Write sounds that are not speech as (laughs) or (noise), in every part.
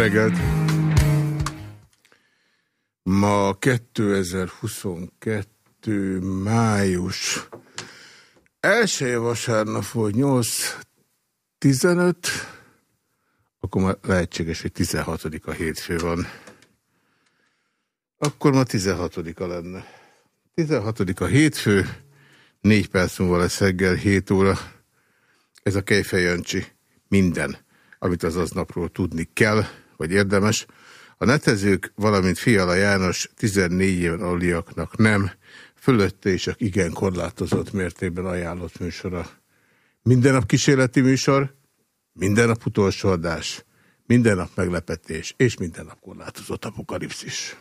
reggelt! Ma 2022. május első vasárnap volt 8-15, akkor már lehetséges, hogy 16 a hétfő van. Akkor ma 16-a lenne. 16 a hétfő, 4 perc múlva lesz reggel, 7 óra. Ez a Kejfej Jancsi. Minden, amit az aznapról tudni kell, vagy érdemes. A netezők, valamint Fiala János 14 éven aluliaknak nem, fölötte és csak igen korlátozott mértékben ajánlott műsora. Minden nap kísérleti műsor, minden nap utolsó adás, minden nap meglepetés, és minden nap korlátozott apokalipszis.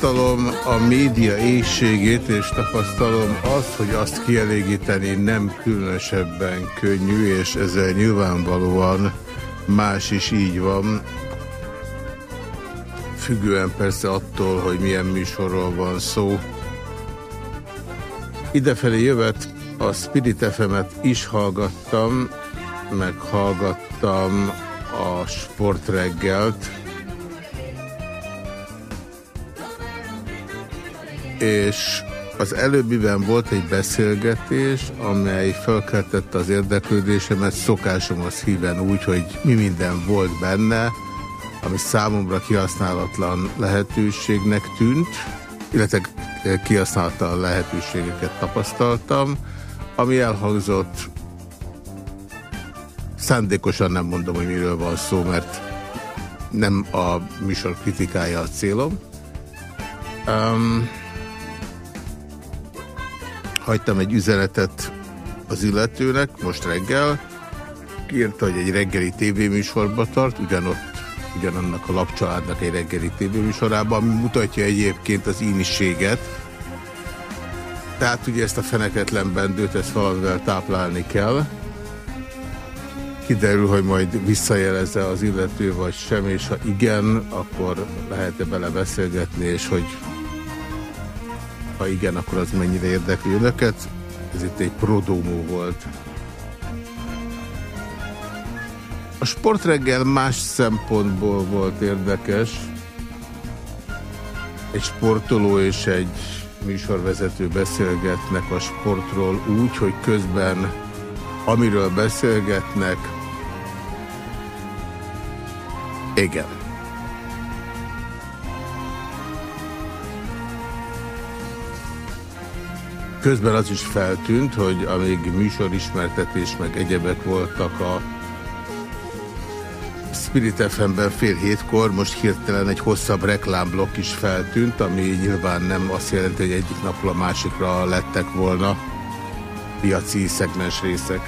Tapasztalom a média éjségét, és tapasztalom azt, hogy azt kielégíteni nem különösebben könnyű, és ezzel nyilvánvalóan más is így van, függően persze attól, hogy milyen műsorról van szó. Idefelé jövet a Spirit fm is hallgattam, meg hallgattam a sportreggelt, és az előbbiben volt egy beszélgetés, amely felkeltette az érdeklődésemet szokásomhoz híven úgy, hogy mi minden volt benne, ami számomra kihasználatlan lehetőségnek tűnt, illetve kihasználatlan lehetőségeket tapasztaltam, ami elhangzott, szándékosan nem mondom, hogy miről van szó, mert nem a műsor kritikája a célom. Um, hagytam egy üzenetet az illetőnek most reggel, írta, hogy egy reggeli tévéműsorba tart, ugyanott, ugyanannak a lapcsaládnak egy reggeli tévéműsorában, ami mutatja egyébként az íniséget, Tehát ugye ezt a feneketlen bendőt, ezt valamivel táplálni kell. Kiderül, hogy majd visszajelezze az illető, vagy sem, és ha igen, akkor lehet-e bele beszélgetni, és hogy ha igen, akkor az mennyire érdekli önöket. Ez itt egy prodómó volt. A sportreggel más szempontból volt érdekes. Egy sportoló és egy műsorvezető beszélgetnek a sportról úgy, hogy közben amiről beszélgetnek, igen. Közben az is feltűnt, hogy amíg műsorismertetés meg egyebek voltak a Spirit FM-ben fél hétkor, most hirtelen egy hosszabb reklámblokk is feltűnt, ami nyilván nem azt jelenti, hogy egyik napról a másikra lettek volna piaci szegmens részek.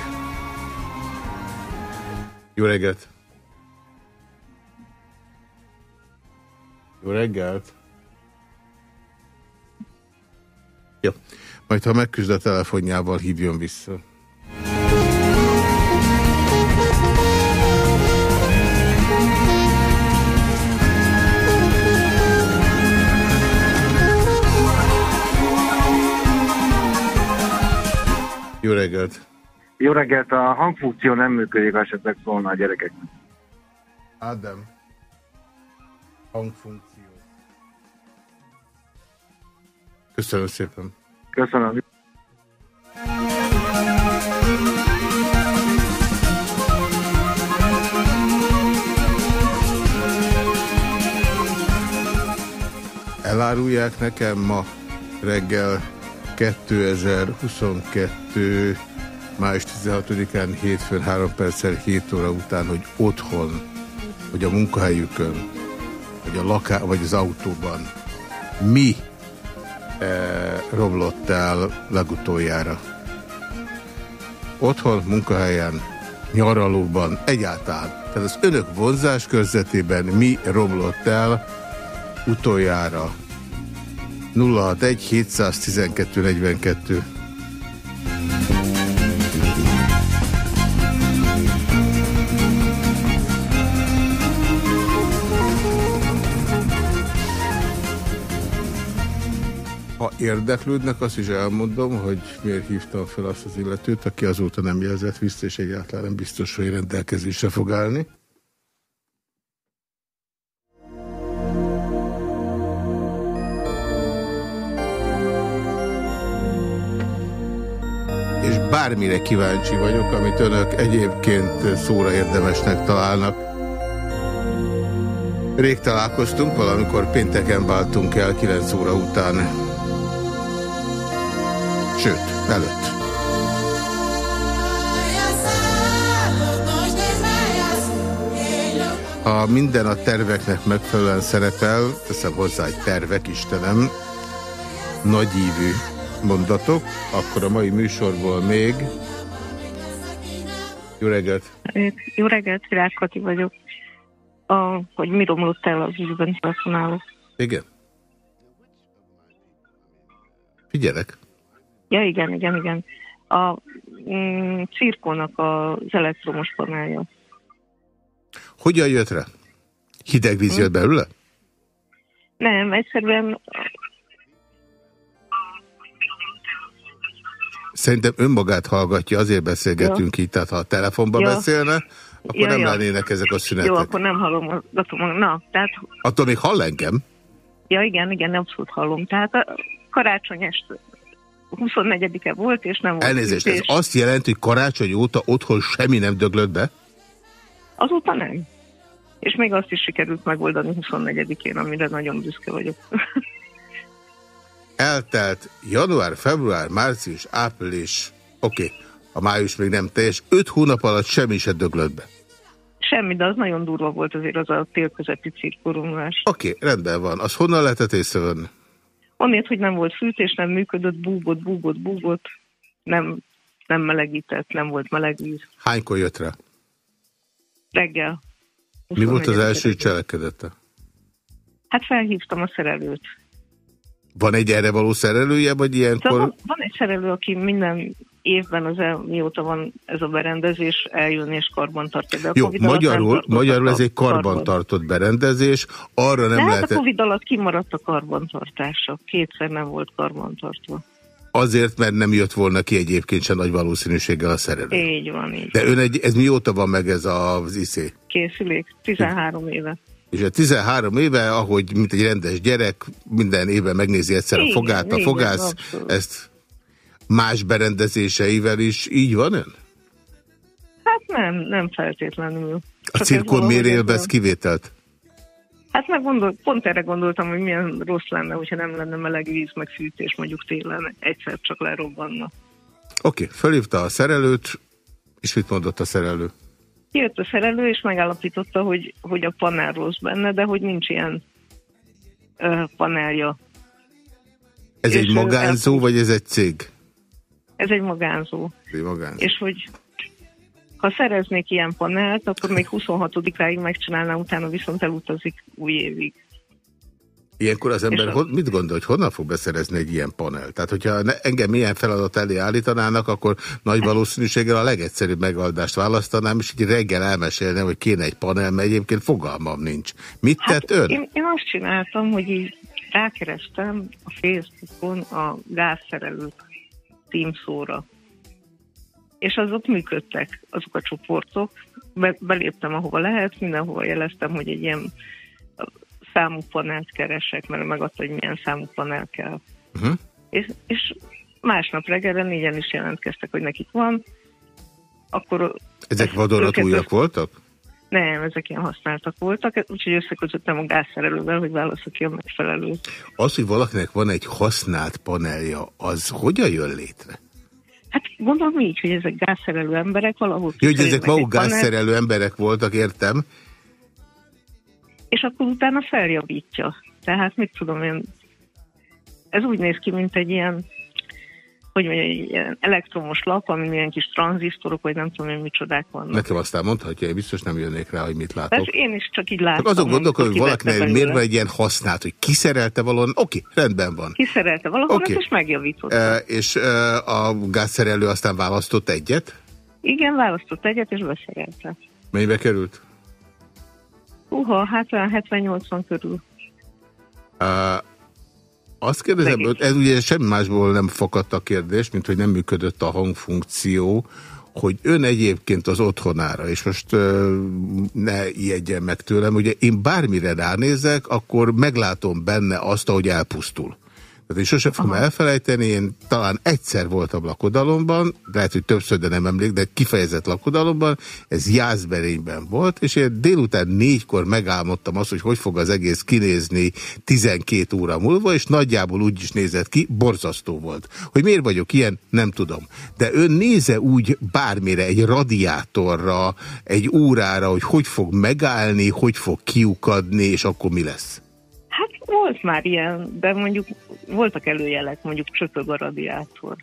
Jó reggelt! Jó reggelt! Jó. Majd ha megküzd a telefonjával, hívjon vissza. Jó reggelt! Jó reggelt! A hangfunkció nem működik, ha esetleg szólna a gyerekeknek. Ádám. Hangfunkció. Köszönöm szépen. Köszönöm. Elárulják nekem ma reggel 2022. május 16-án hétfőn 3 perccel 7 óra után, hogy otthon, vagy a munkahelyükön, vagy a laká vagy az autóban mi romlott el legutoljára. Otthon, munkahelyen, nyaralóban, egyáltalán. Tehát az önök vonzás körzetében mi romlott el utoljára 061 712 42. érdeklődnek, azt is elmondom, hogy miért hívtam fel azt az illetőt, aki azóta nem jelzett vissza, és egyáltalán nem biztos, hogy rendelkezésre fog állni. bármire kíváncsi vagyok, amit önök egyébként szóra érdemesnek találnak. Rég találkoztunk, valamikor pénteken váltunk el 9 óra után. Sőt, előtt. Ha minden a terveknek megfelelően szerepel, teszem hozzá egy tervek, Istenem, nagyívű mondatok, akkor a mai műsorból még... Jó reggelt! Jó reggelt, Virág Kati vagyok. A, hogy mi romlott el az ügyben telefonálok. Igen. Figyelek. Ja, igen, igen, igen. A mm, cirkónak az elektromos panelja. Hogyan jött rá? Hideg víz jött belőle? Nem, egyszerűen Szerintem önmagát hallgatja, azért beszélgetünk ja. így, tehát ha a telefonban ja. beszélne, akkor ja, nem ja. lennének ezek a szünetek. Jó, akkor nem hallom. Na, tehát... Attól még hall engem? Ja, igen, igen, abszolút hallom. Tehát a karácsony este 24-e volt, és nem volt Elnézést, ez azt jelenti, hogy karácsony óta otthon semmi nem döglött be? Azóta nem. És még azt is sikerült megoldani 24-én, amire nagyon büszke vagyok. (laughs) eltelt január, február, március, április, oké, okay, a május még nem teljes, öt hónap alatt semmi se döglött be. Semmi, de az nagyon durva volt azért az a télközepi cirkorumlás. Oké, okay, rendben van. Az honnan lehetett észrevenni? Onnét, hogy nem volt fűtés, nem működött, búgott, búgott, búgott, nem, nem melegített, nem volt meleg víz. Hánykor jött rá? Reggel. Mi volt az első cselekedete? Hát felhívtam a szerelőt. Van egy erre való szerelője, vagy ilyenkor? Szóval van, van egy szerelő, aki minden évben, az mióta van ez a berendezés, eljön és karbantartja. De a Jó, COVID magyarul, magyarul ez egy karbantartott berendezés, arra nem De lehet... Hát a Covid alatt kimaradt a karbantartása. Kétszer nem volt karbantartva. Azért, mert nem jött volna ki egyébként sem nagy valószínűséggel a szerelő. Így van, így De ön egy, ez mióta van meg ez az iszé? Készülék, 13 éve. És a 13 éve, ahogy mint egy rendes gyerek, minden évben megnézi egyszer a fogát, a fogász, ezt más berendezéseivel is így van ön? Hát nem, nem feltétlenül. A cirkon miért élvez kivételt? Hát meg gondol, pont erre gondoltam, hogy milyen rossz lenne, hogyha nem lenne meleg víz, meg fűtés mondjuk télen, egyszer csak lerobbanna. Oké, okay, felhívta a szerelőt, és mit mondott a szerelő? Jött a szerelő, és megállapította, hogy, hogy a panel rossz benne, de hogy nincs ilyen ö, panelja. Ez és egy magánzó, el... vagy ez egy cég? Ez egy magánzó. Egy magánzó. És hogy ha szereznék ilyen panelt, akkor még 26-áig megcsinálná, utána viszont elutazik új évig. Ilyenkor az ember a... mit gondol, hogy honnan fog beszerezni egy ilyen panel? Tehát, hogyha engem milyen feladat elé állítanának, akkor nagy valószínűséggel a legegyszerűbb megoldást választanám, és így reggel elmesélnem, hogy kéne egy panel, mert egyébként fogalmam nincs. Mit hát tett ön? Én, én azt csináltam, hogy így rákerestem a Facebookon a gázszerelők címszóra. És azok működtek, azok a csoportok. Be, beléptem, ahova lehet, mindenhova jeleztem, hogy egy ilyen számú panelt keresek, mert megadta, hogy milyen számú panel kell. Uh-huh. És, és másnap reggelre négyen is jelentkeztek, hogy nekik van. Akkor Ezek vadonatújak voltak? Nem, ezek ilyen használtak voltak, úgyhogy összeközöttem a gázszerelővel, hogy válaszok ki a megfelelőt. Az, hogy valakinek van egy használt panelja, az hogyan jön létre? Hát gondolom így, hogy ezek gázszerelő emberek valahol... Jó, hogy ezek maguk gázszerelő panel, emberek voltak, értem. És akkor utána feljavítja. Tehát mit tudom én, ez úgy néz ki, mint egy ilyen hogy mondja, egy ilyen elektromos lap, ami ilyen kis tranzisztorok, vagy nem tudom, hogy micsodák vannak. Nekem aztán mondhatja, én biztos nem jönnék rá, hogy mit látok. Persze, én is csak így látom. Csak azon gondolkodom, hogy valakinek miért van egy ilyen használt, hogy kiszerelte valahol, oké, rendben van. Kiszerelte valahol, okay. és megjavította. E, és e, a gázszerelő aztán választott egyet? Igen, választott egyet, és beszerelte. Mennyibe került? Uha, hát olyan 70-80 körül. Uh, azt kérdezem, hogy ez ugye semmi másból nem fakadt a kérdés, mint hogy nem működött a hangfunkció, hogy ön egyébként az otthonára, és most ne ijedjen meg tőlem, ugye én bármire ránézek, akkor meglátom benne azt, ahogy elpusztul. Tehát én sosem fogom Aha. elfelejteni, én talán egyszer voltam lakodalomban, lehet, hogy többször, de nem emlék, de kifejezett lakodalomban, ez Jászberényben volt, és én délután négykor megálmodtam azt, hogy hogy fog az egész kinézni 12 óra múlva, és nagyjából úgy is nézett ki, borzasztó volt. Hogy miért vagyok ilyen, nem tudom. De ön néze úgy bármire, egy radiátorra, egy órára, hogy hogy fog megállni, hogy fog kiukadni, és akkor mi lesz? Volt már ilyen, de mondjuk voltak előjelek, mondjuk csöpög a radiátor.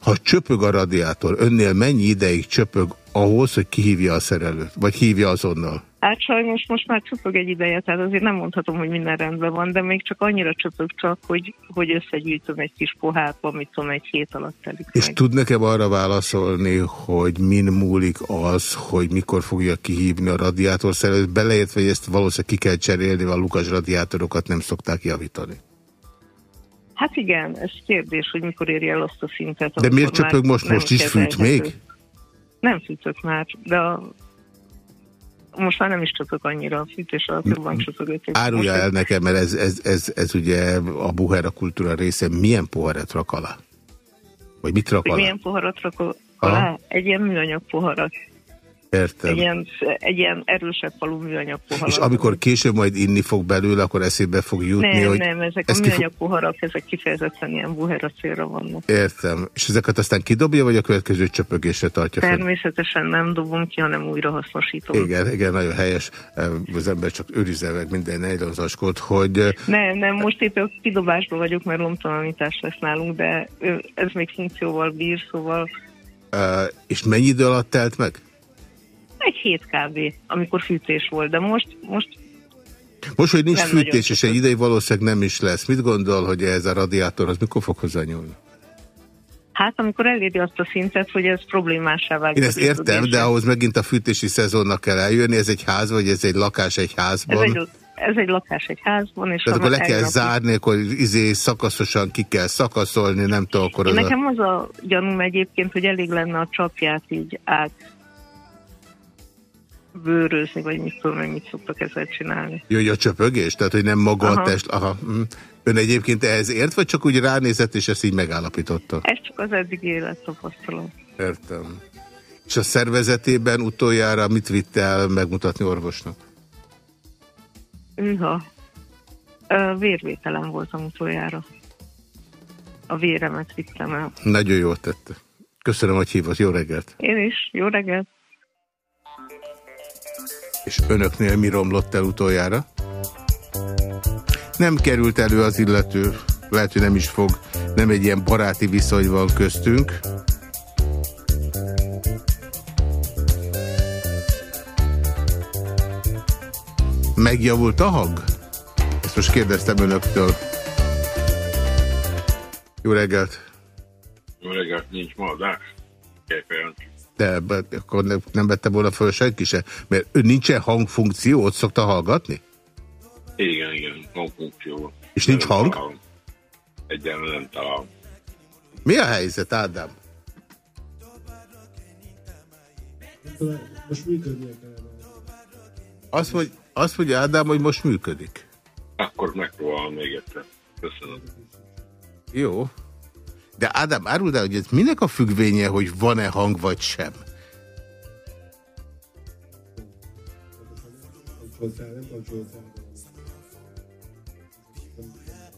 Ha csöpög a radiátor, önnél mennyi ideig csöpög ahhoz, hogy kihívja a szerelőt? Vagy hívja azonnal? Hát sajnos most már csöpög egy ideje, tehát azért nem mondhatom, hogy minden rendben van, de még csak annyira csöpög csak, hogy, hogy összegyűjtöm egy kis pohárba, amit tudom, egy hét alatt telik És meg. tud nekem arra válaszolni, hogy min múlik az, hogy mikor fogja kihívni a radiátor szerelőt, beleértve, hogy ezt valószínűleg ki kell cserélni, a lukas radiátorokat nem szokták javítani. Hát igen, ez kérdés, hogy mikor érje el azt a szintet. De miért csöpög most? Most is fűt még? Nem fűtök már, de a most már nem is csöpök annyira a fűtés alatt, jobban csöpögött. Árulja el nekem, mert ez, ez, ez, ez ugye a buhera kultúra része. Milyen poharat rak alá? Vagy mit rak alá? Milyen poharat rak alá? Egy ilyen műanyag poharat. Értem. Egy ilyen, egy ilyen erősebb falú műanyag poharak. És amikor később majd inni fog belőle, akkor eszébe fog jutni, nem, hogy... Nem, ezek a műanyag fog... poharak, ezek kifejezetten ilyen buhera célra vannak. Értem. És ezeket aztán kidobja, vagy a következő csöpögésre tartja fel? Természetesen nem dobom ki, hanem újra hasznosítom. Igen, igen, nagyon helyes. Az ember csak őrizze meg minden nejlonzaskot, hogy... Nem, nem, most éppen kidobásban vagyok, mert lomtalanítás lesz nálunk, de ez még funkcióval bír, szóval... Uh, és mennyi idő alatt telt meg? Egy hét kb., amikor fűtés volt, de most, most Most, hogy nincs nem fűtés, és egy ideig valószínűleg nem is lesz, mit gondol, hogy ez a radiátor, az mikor fog hozzányúlni? Hát, amikor eléri azt a szintet, hogy ez problémásá válik. Én ezt értem, de ahhoz megint a fűtési szezonnak kell eljönni. Ez egy ház, vagy ez egy lakás egy házban? Ez egy, ez egy lakás egy házban. És Tehát akkor le kell zárni, akkor izé szakaszosan ki kell szakaszolni, nem tudom, akkor az Nekem az a gyanúm egyébként, hogy elég lenne a csapját így át bőrözni, vagy mit tudom, hogy mit szoktak ezzel csinálni. Jó, hogy a csöpögés? Tehát, hogy nem maga Aha. a test... Aha. Hm. Ön egyébként ehhez ért, vagy csak úgy ránézett, és ezt így megállapította? Ez csak az eddig élet tapasztalat. Értem. És a szervezetében utoljára mit vitte el megmutatni orvosnak? Üha. Vérvételem voltam utoljára. A véremet vittem el. Nagyon jól tette. Köszönöm, hogy hívott. Jó reggelt. Én is. Jó reggelt. És önöknél mi romlott el utoljára? Nem került elő az illető, lehet, hogy nem is fog, nem egy ilyen baráti viszony van köztünk. Megjavult a hang? Ezt most kérdeztem önöktől. Jó reggelt! Jó reggelt, nincs ma adás. De, de akkor nem vette volna föl senki se, mert ő nincsen hangfunkció, ott szokta hallgatni? Igen, igen, hangfunkció. És nincs hang? Találom. Egyenlően nem találom. Mi a helyzet, Ádám? Most működnie Azt, hogy, azt mondja Ádám, hogy most működik. Akkor megpróbálom még egyszer. Köszönöm. Jó. De Ádám, áruld el, hogy ez minek a függvénye, hogy van-e hang vagy sem?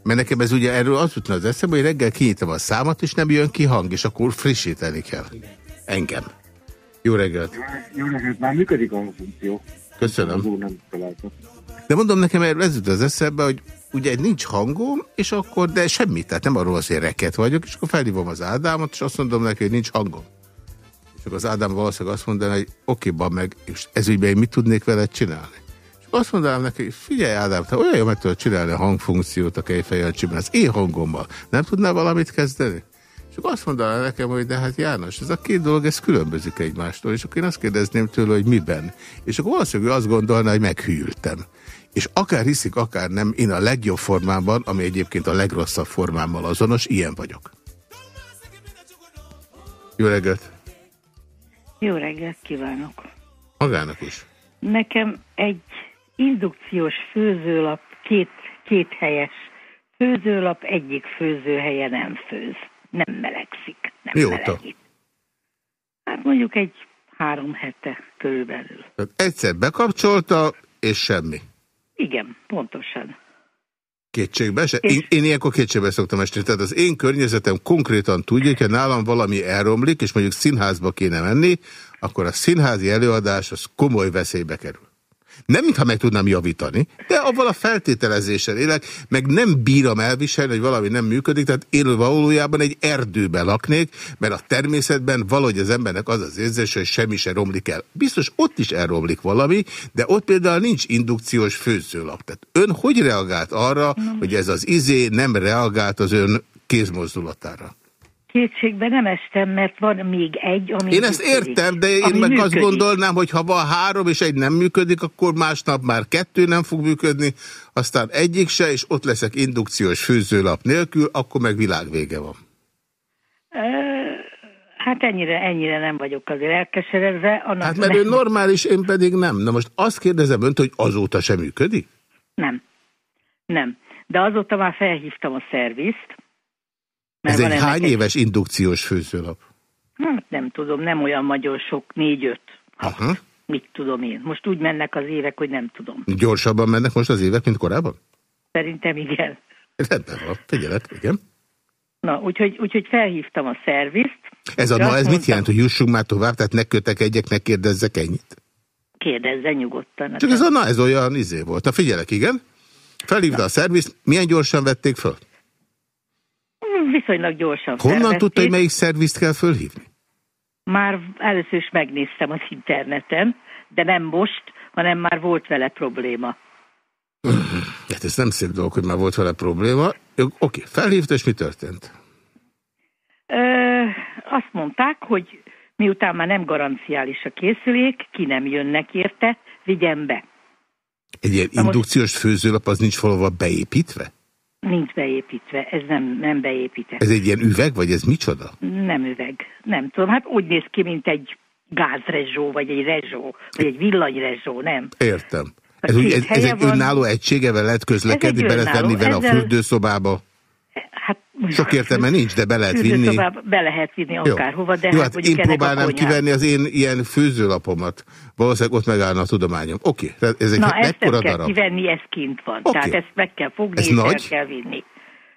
Mert nekem ez ugye erről az jutna az eszembe, hogy reggel kinyitom a számat, és nem jön ki hang, és akkor frissíteni kell. Engem. Jó reggelt. Jó reggelt, már működik a funkció. Köszönöm. De mondom nekem, erről ez jut az eszembe, hogy ugye nincs hangom, és akkor, de semmit, tehát nem arról az, hogy reket vagyok, és akkor felhívom az Ádámot, és azt mondom neki, hogy nincs hangom. És akkor az Ádám valószínűleg azt mondaná, hogy oké, okay, meg, és ez ügyben én mit tudnék veled csinálni? azt mondanám neki, figyelj Ádám, te olyan jól meg tudod csinálni a hangfunkciót a kejfejancsiban, az én hangommal. Nem tudnál valamit kezdeni? És azt mondaná nekem, hogy de hát János, ez a két dolog, ez különbözik egymástól, és akkor én azt kérdezném tőle, hogy miben. És akkor valószínűleg azt gondolná, hogy meghűltem. És akár hiszik, akár nem, én a legjobb formában, ami egyébként a legrosszabb formámmal azonos, ilyen vagyok. Jó reggelt! Jó reggelt kívánok! Magának is. Nekem egy indukciós főzőlap két, két helyes főzőlap, egyik főzőhelye nem főz, nem melegszik, nem Mióta? melegít. Hát mondjuk egy három hete körülbelül. Tehát egyszer bekapcsolta, és semmi. Igen, pontosan. Kétségbe se? Én, én ilyenkor kétségbe szoktam esni. Tehát az én környezetem konkrétan tudja, hogy ha nálam valami elromlik, és mondjuk színházba kéne menni, akkor a színházi előadás az komoly veszélybe kerül. Nem, mintha meg tudnám javítani, de avval a feltételezéssel élek, meg nem bírom elviselni, hogy valami nem működik, tehát én valójában egy erdőben laknék, mert a természetben valahogy az embernek az az érzés, hogy semmi se romlik el. Biztos ott is elromlik valami, de ott például nincs indukciós főzőlap. Tehát ön hogy reagált arra, hogy ez az izé nem reagált az ön kézmozdulatára? Kétségbe nem estem, mert van még egy, ami Én ezt működik, értem, de én meg működik. azt gondolnám, hogy ha van három és egy nem működik, akkor másnap már kettő nem fog működni, aztán egyik se, és ott leszek indukciós főzőlap nélkül, akkor meg világvége van. Hát ennyire, ennyire nem vagyok azért elkeseredve. Annak hát mert nem... ő normális, én pedig nem. Na most azt kérdezem önt, hogy azóta sem működik? Nem. Nem. De azóta már felhívtam a szervizt, ez egy hány egy... éves indukciós főzőlap? Hát nem tudom, nem olyan nagyon sok, négy-öt. Mit tudom én. Most úgy mennek az évek, hogy nem tudom. Gyorsabban mennek most az évek, mint korábban? Szerintem igen. Rendben van, figyelek, igen. Na, úgyhogy, úgyhogy felhívtam a szervizt. Ez a na, ez mondtam, mit jelent, hogy jussunk már tovább, tehát ne kötekedjek, ne kérdezzek ennyit? Kérdezze nyugodtan. Csak ez a na, ez olyan izé volt. Na figyelek, igen. Felhívta na. a szervizt, milyen gyorsan vették föl? Viszonylag gyorsan Honnan felvették. tudta, hogy melyik szervizt kell fölhívni? Már először is megnéztem az interneten, de nem most, hanem már volt vele probléma. (clears throat) hát ez nem szép dolog, hogy már volt vele probléma. Oké, felhívta, és mi történt? Ö, azt mondták, hogy miután már nem garanciális a készülék, ki nem jönnek érte, vigyen be. Egy ilyen Na indukciós most... főzőlap az nincs valahol beépítve? Nincs beépítve, ez nem, nem beépített. Ez egy ilyen üveg, vagy ez micsoda? Nem üveg, nem tudom. Hát úgy néz ki, mint egy gázrezsó, vagy egy rezsó, vagy egy villanyrezsó, nem? Értem. Ez, úgy, ez, ez egy van. önálló egységevel lehet közlekedni, beletenni vele a fürdőszobába? Hát, Sok értelme nincs, de be lehet vinni. Be lehet vinni akárhova. De Jó, hát, hát én próbálnám kivenni az én ilyen főzőlapomat. Valószínűleg ott megállna a tudományom. Oké, okay, ez egy Na, ezt nem kell kivenni, ez kint van. Okay. Tehát ezt meg kell fogni, ez és nagy? el kell vinni.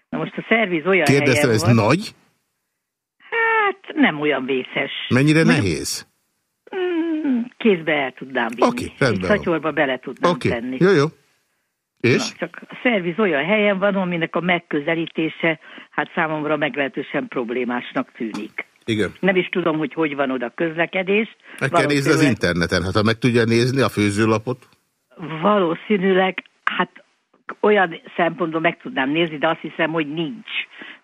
Na most a szerviz olyan Kérdeztem, ez van, nagy? Hát nem olyan vészes. Mennyire Mondjuk, nehéz? Mm, kézbe el tudnám vinni. Oké, okay, rendben. Szatyorba bele tudnám okay. tenni. Jó, jó. És? Na, csak a szerviz olyan helyen van, aminek a megközelítése hát számomra meglehetősen problémásnak tűnik. Igen. Nem is tudom, hogy hogy van oda közlekedés. Meg kell nézni az interneten, hát ha meg tudja nézni a főzőlapot. Valószínűleg, hát olyan szempontból meg tudnám nézni, de azt hiszem, hogy nincs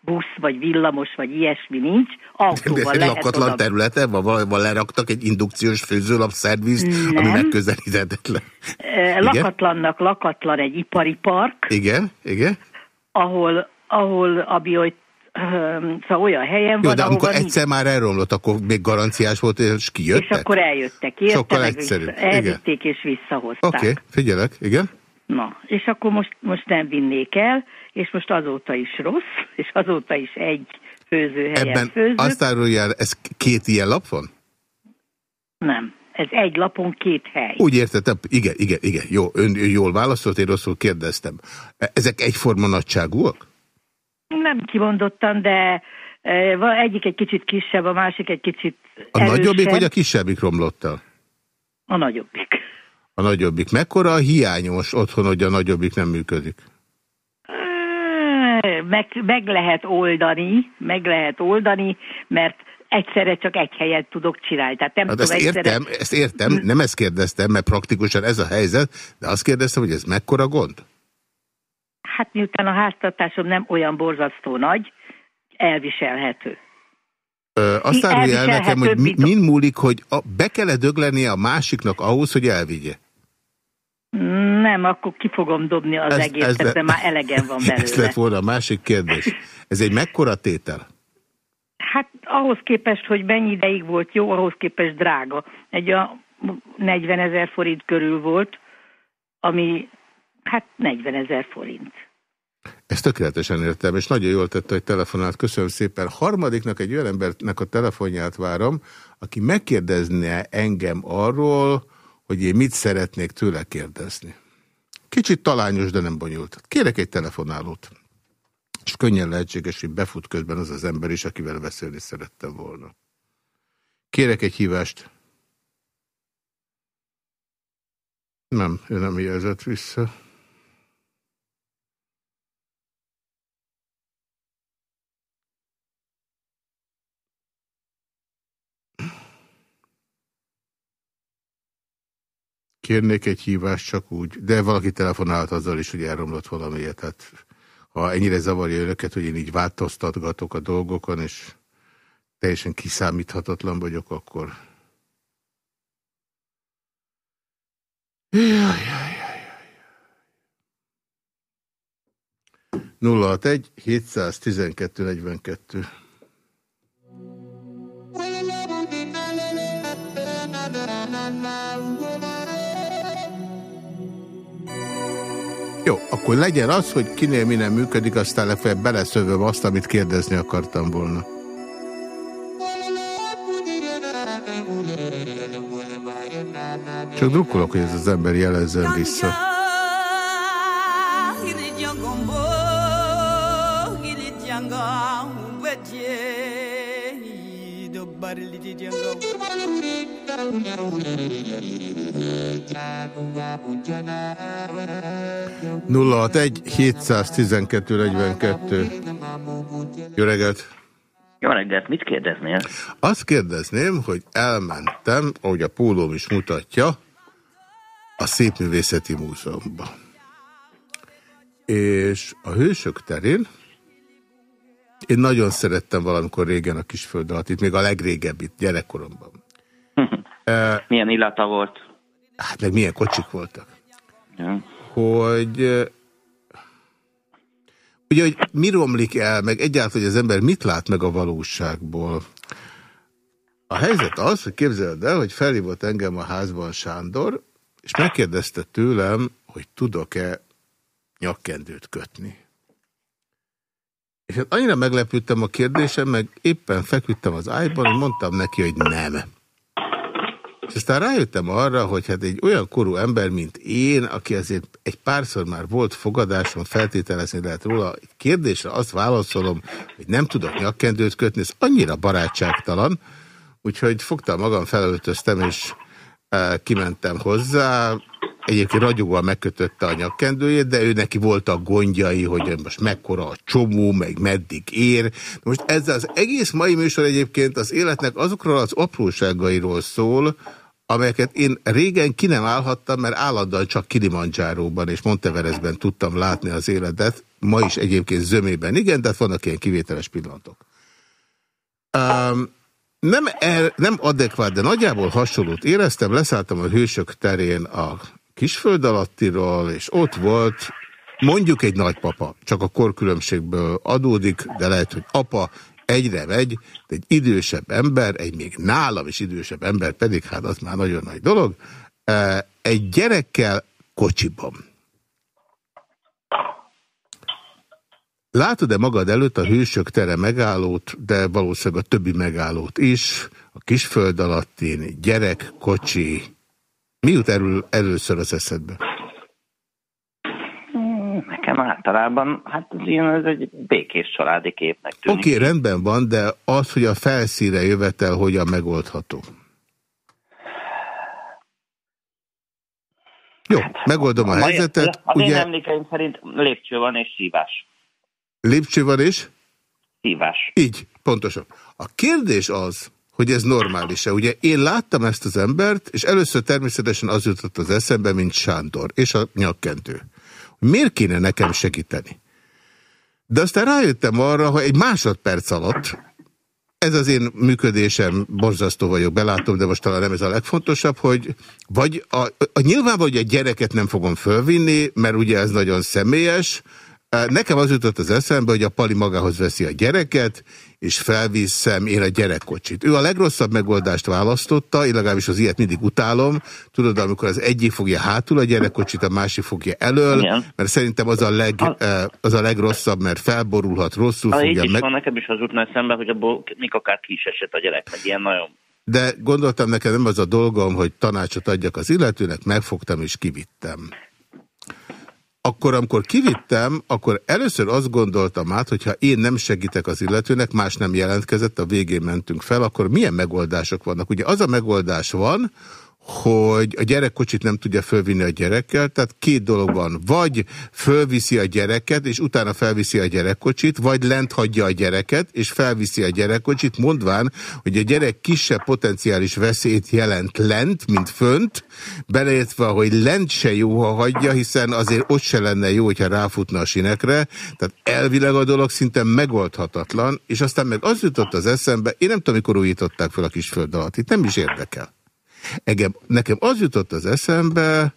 busz, vagy villamos, vagy ilyesmi nincs. Autóval de lehet lakatlan oda... területe? Van, valahol leraktak egy indukciós főzőlap szervizt, ami megközelíthetetlen. Lakatlannak lakatlan egy ipari park. Igen, igen. Ahol, ahol a bio szóval olyan helyen Jó, van, de amikor nincs. egyszer már elromlott, akkor még garanciás volt, és kijöttek? És akkor eljöttek, érte, Sokkal egyszerűbb. Elvitték és visszahozták. Oké, okay, figyelek, igen. Na, és akkor most, most nem vinnék el, és most azóta is rossz, (laughs) és azóta is egy főzőhelyen Ebben főzök. azt árulja, ez két ilyen lap van? Nem. Ez egy lapon két hely. Úgy értettem, igen, igen, igen, jó, ön, ön jól válaszolt, én rosszul kérdeztem. Ezek egyforma nagyságúak? Nem kimondottan, de e, egyik egy kicsit kisebb, a másik egy kicsit A erősebb. nagyobbik vagy a kisebbik romlott el? A nagyobbik. A nagyobbik. Mekkora a hiányos otthon, hogy a nagyobbik nem működik? Meg, meg lehet oldani, meg lehet oldani, mert egyszerre csak egy helyet tudok csinálni. Tehát nem hát tudom ezt egyszerre... értem, ezt értem, nem ezt kérdeztem, mert praktikusan ez a helyzet, de azt kérdeztem, hogy ez mekkora gond? Hát miután a háztartásom nem olyan borzasztó nagy, elviselhető. Ö, azt árulja el nekem, hogy mi, min múlik, hogy a, be kell -e dögleni a másiknak ahhoz, hogy elvigye? Nem, akkor ki fogom dobni az ez, egészet, ez, de már elegem van (laughs) belőle. Ez lett volna a másik kérdés. Ez egy mekkora tétel? Hát ahhoz képest, hogy mennyi ideig volt jó, ahhoz képest drága. Egy a 40 ezer forint körül volt, ami hát 40 ezer forint. Ezt tökéletesen értem, és nagyon jól tette, hogy telefonált. Köszönöm szépen. Harmadiknak egy olyan embernek a telefonját várom, aki megkérdezne engem arról, hogy én mit szeretnék tőle kérdezni. Kicsit talányos, de nem bonyolult. Kérek egy telefonálót. És könnyen lehetséges, hogy befut közben az az ember is, akivel beszélni szerettem volna. Kérek egy hívást. Nem, ő nem jelzett vissza. Kérnék egy hívást csak úgy, de valaki telefonálhat azzal is, hogy elromlott valamiért. Tehát ha ennyire zavarja önöket, hogy én így változtatgatok a dolgokon, és teljesen kiszámíthatatlan vagyok, akkor... Jaj, jaj, jaj, jaj. 061 712 42 Jó, akkor legyen az, hogy kinél mi nem működik, aztán lefelé beleszövöm azt, amit kérdezni akartam volna. Csak drukkolok, hogy ez az ember jelezzen vissza. Barili di 061 712 42 Jó reggelt! Jó reggelt, mit kérdeznél? Azt kérdezném, hogy elmentem, ahogy a pólóm is mutatja, a szép Szépművészeti Múzeumban. És a Hősök terén én nagyon szerettem valamikor régen a kisföld alatt, itt még a legrégebbit gyerekkoromban. (laughs) Eh, Milyen illata volt? Hát meg milyen kocsik voltak. Ja. Hogy ugye, hogy mi romlik el, meg egyáltalán, hogy az ember mit lát meg a valóságból. A helyzet az, hogy képzeld el, hogy felhívott engem a házban Sándor, és megkérdezte tőlem, hogy tudok-e nyakkendőt kötni. És hát annyira meglepődtem a kérdésem, meg éppen feküdtem az ágyban, hogy mondtam neki, hogy nem. És aztán rájöttem arra, hogy hát egy olyan korú ember, mint én, aki azért egy párszor már volt fogadáson, feltételezni lehet róla, egy kérdésre azt válaszolom, hogy nem tudok nyakkendőt kötni, ez annyira barátságtalan, úgyhogy fogtam magam, felöltöztem, és e, kimentem hozzá, Egyébként ragyogóan megkötötte a nyakkendőjét, de ő neki voltak gondjai, hogy most mekkora a csomó, meg meddig ér. Most ez az egész mai műsor egyébként az életnek azokról az apróságairól szól, amelyeket én régen ki nem állhattam, mert állandóan csak Kilimanjáróban és Monteveresben tudtam látni az életet, ma is egyébként zömében igen, de vannak ilyen kivételes pillanatok. Um, nem, er, nem adekvát, de nagyjából hasonlót éreztem, leszálltam a hősök terén a kisföld alattiról, és ott volt mondjuk egy nagypapa, csak a korkülönbségből adódik, de lehet, hogy apa egyre megy, de egy idősebb ember, egy még nálam is idősebb ember pedig, hát az már nagyon nagy dolog, e, egy gyerekkel kocsiban. Látod-e magad előtt a hősök tere megállót, de valószínűleg a többi megállót is, a kisföld alattin, gyerek, kocsi, mi jut erről először az eszedbe? Hmm, nekem általában, hát az ilyen, ez egy békés családi képnek tűnik. Oké, okay, rendben van, de az, hogy a felszíre jövetel hogyan megoldható? Jó, hát, megoldom a, a helyzetet. Az ugye... én emlékeim szerint lépcső van és szívás. Lépcső van és? Szívás. Így, pontosan. A kérdés az, hogy ez normális-e. Ugye én láttam ezt az embert, és először természetesen az jutott az eszembe, mint Sándor, és a nyakkentő. Miért kéne nekem segíteni? De aztán rájöttem arra, hogy egy másodperc alatt, ez az én működésem, borzasztó vagyok, belátom, de most talán nem ez a legfontosabb, hogy vagy a, a nyilván, hogy a gyereket nem fogom fölvinni, mert ugye ez nagyon személyes, Nekem az jutott az eszembe, hogy a Pali magához veszi a gyereket, és felviszem én a gyerekkocsit. Ő a legrosszabb megoldást választotta, én legalábbis az ilyet mindig utálom. Tudod, amikor az egyik fogja hátul a gyerekkocsit, a másik fogja elől, Igen. mert szerintem az a, leg, az a legrosszabb, mert felborulhat, rosszul a fogja meg... Is van, nekem is az jutna eszembe, hogy abból még akár ki is esett a gyerek, meg ilyen nagyon de gondoltam nekem nem az a dolgom, hogy tanácsot adjak az illetőnek, megfogtam és kivittem akkor, amikor kivittem, akkor először azt gondoltam át, hogyha én nem segítek az illetőnek, más nem jelentkezett, a végén mentünk fel, akkor milyen megoldások vannak? Ugye az a megoldás van, hogy a gyerekkocsit nem tudja fölvinni a gyerekkel, tehát két dolog van. Vagy fölviszi a gyereket, és utána felviszi a gyerekkocsit, vagy lent hagyja a gyereket, és felviszi a gyerekkocsit, mondván, hogy a gyerek kisebb potenciális veszélyt jelent lent, mint fönt, beleértve, hogy lent se jó, ha hagyja, hiszen azért ott se lenne jó, hogyha ráfutna a sinekre, tehát elvileg a dolog szinte megoldhatatlan, és aztán meg az jutott az eszembe, én nem tudom, mikor újították fel a kis föld alatt, itt nem is érdekel. Engem, nekem az jutott az eszembe,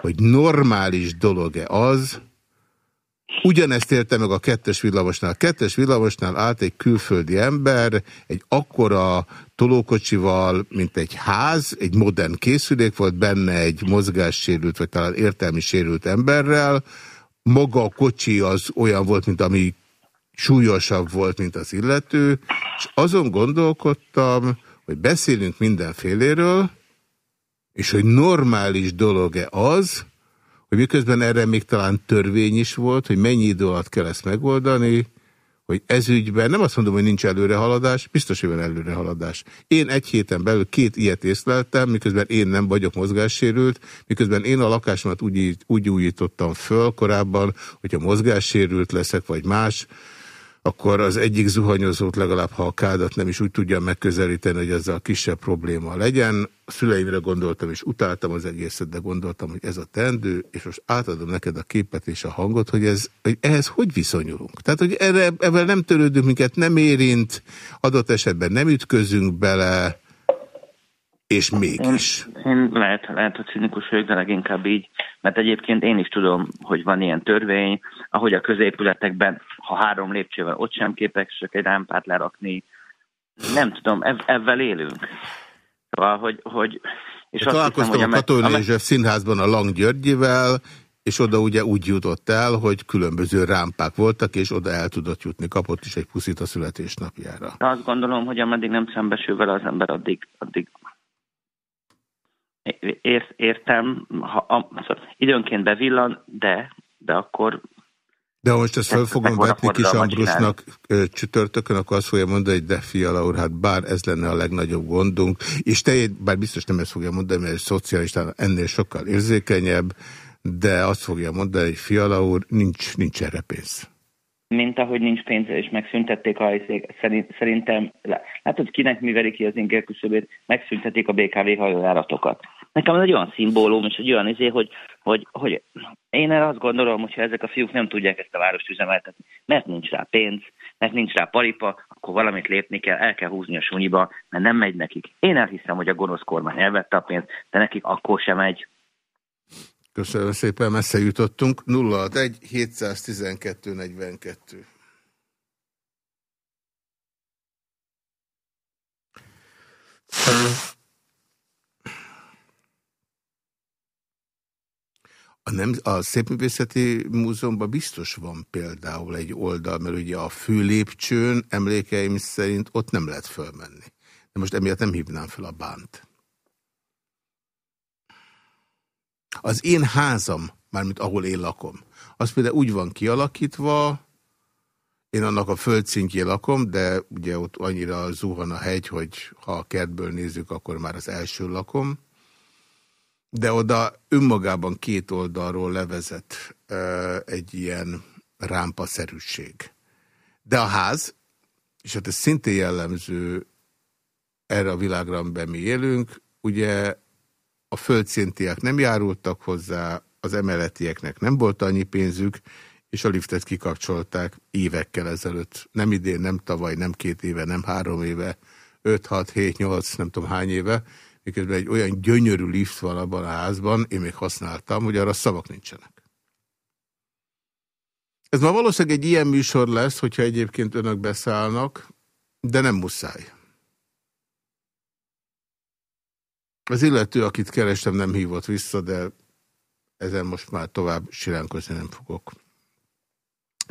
hogy normális dolog-e az, Ugyanezt érte meg a kettes villamosnál. A kettes villamosnál állt egy külföldi ember, egy akkora tolókocsival, mint egy ház, egy modern készülék volt, benne egy mozgássérült, vagy talán értelmi sérült emberrel. Maga a kocsi az olyan volt, mint ami súlyosabb volt, mint az illető, és azon gondolkodtam, hogy beszélünk mindenféléről, és hogy normális dolog-e az, hogy miközben erre még talán törvény is volt, hogy mennyi idő alatt kell ezt megoldani, hogy ez ügyben, nem azt mondom, hogy nincs előrehaladás, biztos, hogy van előrehaladás. Én egy héten belül két ilyet észleltem, miközben én nem vagyok mozgássérült, miközben én a lakásomat úgy, úgy újítottam föl korábban, hogyha mozgássérült leszek, vagy más, akkor az egyik zuhanyozót legalább, ha a kádat nem is úgy tudja megközelíteni, hogy ezzel kisebb probléma legyen. A szüleimre gondoltam, és utáltam az egészet, de gondoltam, hogy ez a tendő, és most átadom neked a képet és a hangot, hogy, ez, hogy ehhez hogy viszonyulunk. Tehát, hogy erre, ebben nem törődünk, minket nem érint, adott esetben nem ütközünk bele, és mégis. Én, én lehet, lehet, hogy cinikus vagyok, de leginkább így, mert egyébként én is tudom, hogy van ilyen törvény, ahogy a középületekben, ha három lépcsővel ott sem képesek egy rámpát lerakni. Nem tudom, ev, ezzel élünk. Szóval, hogy... hogy és azt találkoztam hiszem, a Katonai József Színházban a Lang Györgyivel, és oda ugye úgy jutott el, hogy különböző rámpák voltak, és oda el tudott jutni, kapott is egy puszit a születésnapjára. Azt gondolom, hogy ameddig nem szembesül vele az ember, addig, addig Ért, értem, ha, a, szóval időnként bevillan, de, de akkor... De most ezt fel fogom vetni Kis Ambrusnak csütörtökön, akkor azt fogja mondani, hogy de fiala úr, hát bár ez lenne a legnagyobb gondunk, és te, bár biztos nem ezt fogja mondani, mert egy szocialistán ennél sokkal érzékenyebb, de azt fogja mondani, hogy fiala úr, nincs, nincs erre pénz. Mint ahogy nincs pénze, és megszüntették a szerint, szerintem, látod, kinek miveli ki az inger küszöbét, megszüntették a BKV hajójáratokat. Nekem ez egy olyan szimbólum, és egy olyan izé, hogy, hogy, hogy én erre azt gondolom, hogyha ezek a fiúk nem tudják ezt a várost üzemeltetni, mert nincs rá pénz, mert nincs rá paripa, akkor valamit lépni kell, el kell húzni a sunyiba, mert nem megy nekik. Én elhiszem, hogy a gonosz kormány elvette a pénzt, de nekik akkor sem megy. Köszönöm szépen, messze jutottunk. 061 712 42. A, nem, a Szépművészeti Múzeumban biztos van például egy oldal, mert ugye a fő lépcsőn emlékeim szerint ott nem lehet fölmenni. De most emiatt nem hívnám fel a bánt. Az én házam, mármint ahol én lakom, az például úgy van kialakítva, én annak a földszintjén lakom, de ugye ott annyira zuhan a hegy, hogy ha a kertből nézzük, akkor már az első lakom. De oda önmagában két oldalról levezet egy ilyen rámpaszerűség. De a ház, és hát ez szintén jellemző erre a világra, amiben mi élünk, ugye a földszintiek nem járultak hozzá, az emeletieknek nem volt annyi pénzük, és a liftet kikapcsolták évekkel ezelőtt. Nem idén, nem tavaly, nem két éve, nem három éve, 5, 6, 7, 8, nem tudom hány éve, miközben egy olyan gyönyörű lift van abban a házban, én még használtam, hogy arra szavak nincsenek. Ez ma valószínűleg egy ilyen műsor lesz, hogyha egyébként önök beszállnak, de nem muszáj. Az illető, akit kerestem, nem hívott vissza, de ezen most már tovább siránkozni nem fogok.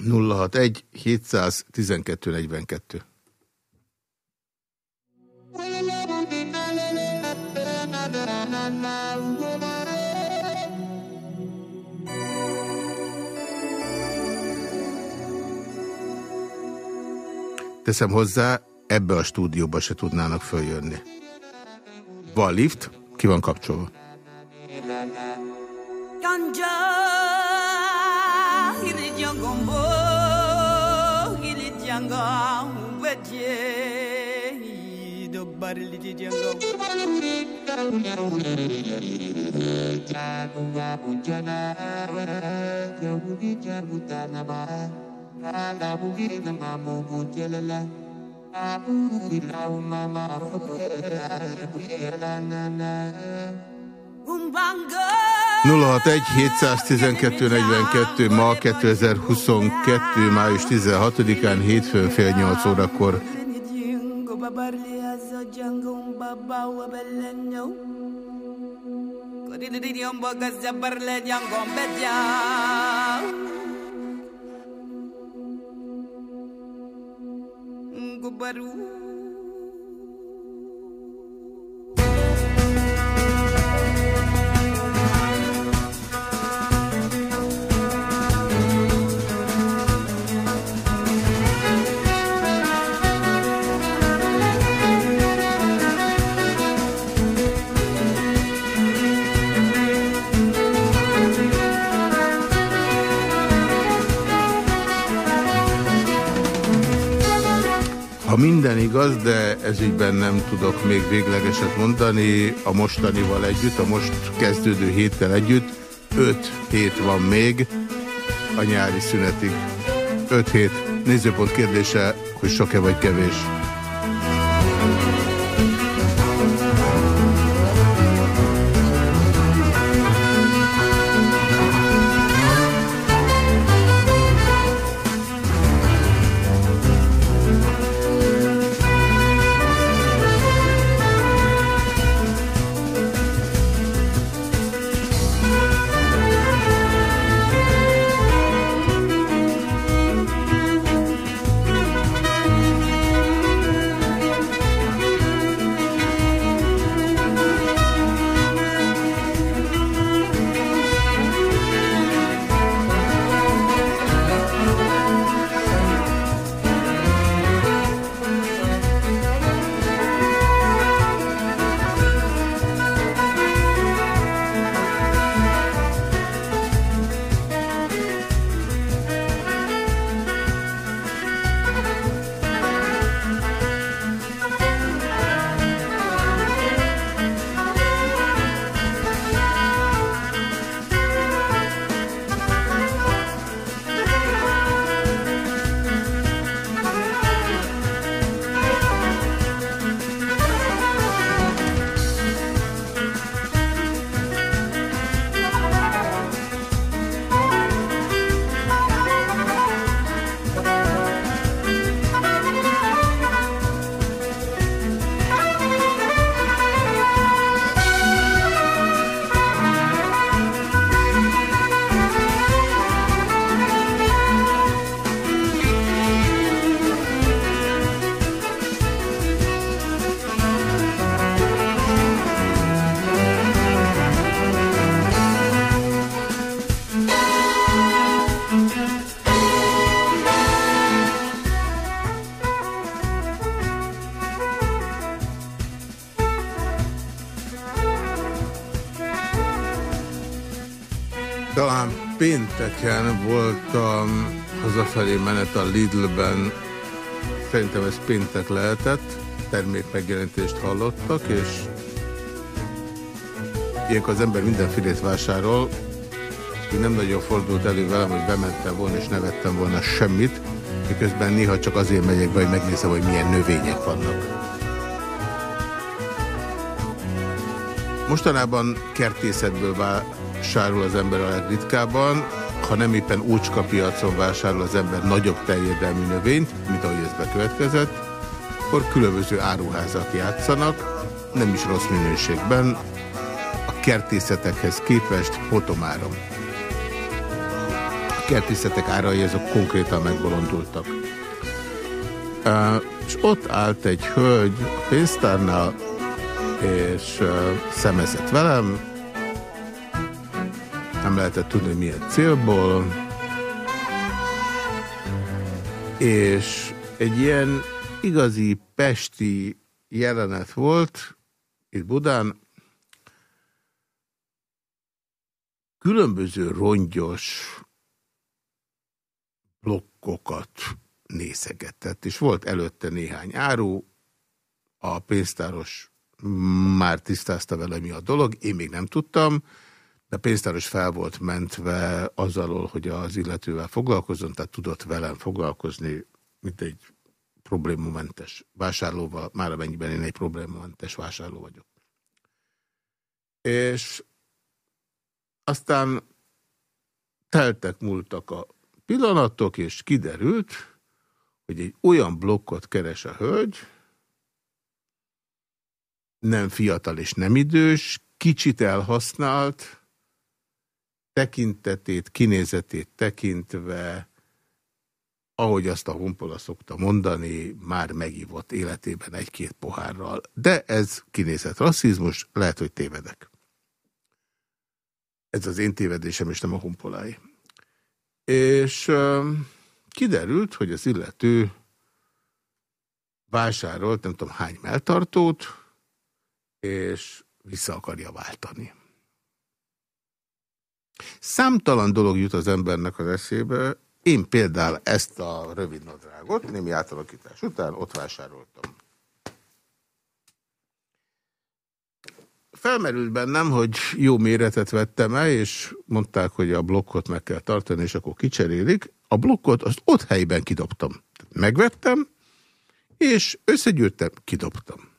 061 712 42 Teszem hozzá, ebbe a stúdióba se tudnának följönni. Van lift, ki van kapcsolva. Thank 061 712 42 ma 2022. május 16-án hétfőn fél 8 órakor. baru 061 igaz, de ezügyben nem tudok még véglegeset mondani, a mostanival együtt, a most kezdődő héttel együtt, 5 hét van még a nyári szünetig. 5 hét. Nézőpont kérdése, hogy sok-e vagy kevés. A Lidlben, szerintem ez péntek lehetett, termék megjelentést hallottak, és ilyenkor az ember mindenfélét vásárol, és nem nagyon fordult elő velem, hogy bementem volna és ne vettem volna semmit, miközben néha csak azért megyek be, hogy megnézem, hogy milyen növények vannak. Mostanában kertészetből vásárol az ember a legritkábban, ha nem éppen ócska piacon vásárol az ember nagyobb terjedelmű növényt, mint ahogy ez bekövetkezett, akkor különböző áruházak játszanak, nem is rossz minőségben, a kertészetekhez képest potomáron. A kertészetek árai azok konkrétan megbolondultak. Uh, és ott állt egy hölgy a pénztárnál, és uh, szemezett velem, lehetett tudni, milyen célból. És egy ilyen igazi pesti jelenet volt itt Budán. Különböző rongyos blokkokat nézegetett, és volt előtte néhány áru, a pénztáros már tisztázta vele, mi a dolog, én még nem tudtam, de pénztáros fel volt mentve azzal, hogy az illetővel foglalkozzon, tehát tudott velem foglalkozni, mint egy problémamentes vásárlóval, már amennyiben én egy problémamentes vásárló vagyok. És aztán teltek, múltak a pillanatok, és kiderült, hogy egy olyan blokkot keres a hölgy, nem fiatal és nem idős, kicsit elhasznált, tekintetét, kinézetét tekintve, ahogy azt a honpola szokta mondani, már megívott életében egy-két pohárral. De ez kinézett rasszizmus, lehet, hogy tévedek. Ez az én tévedésem, és nem a honpolái. És uh, kiderült, hogy az illető vásárolt nem tudom hány melltartót, és vissza akarja váltani. Számtalan dolog jut az embernek az eszébe, Én például ezt a rövid nadrágot némi átalakítás után ott vásároltam. Felmerült bennem, hogy jó méretet vettem el, és mondták, hogy a blokkot meg kell tartani, és akkor kicserélik. A blokkot azt ott helyben kidobtam. Megvettem, és összegyűrtem, kidobtam.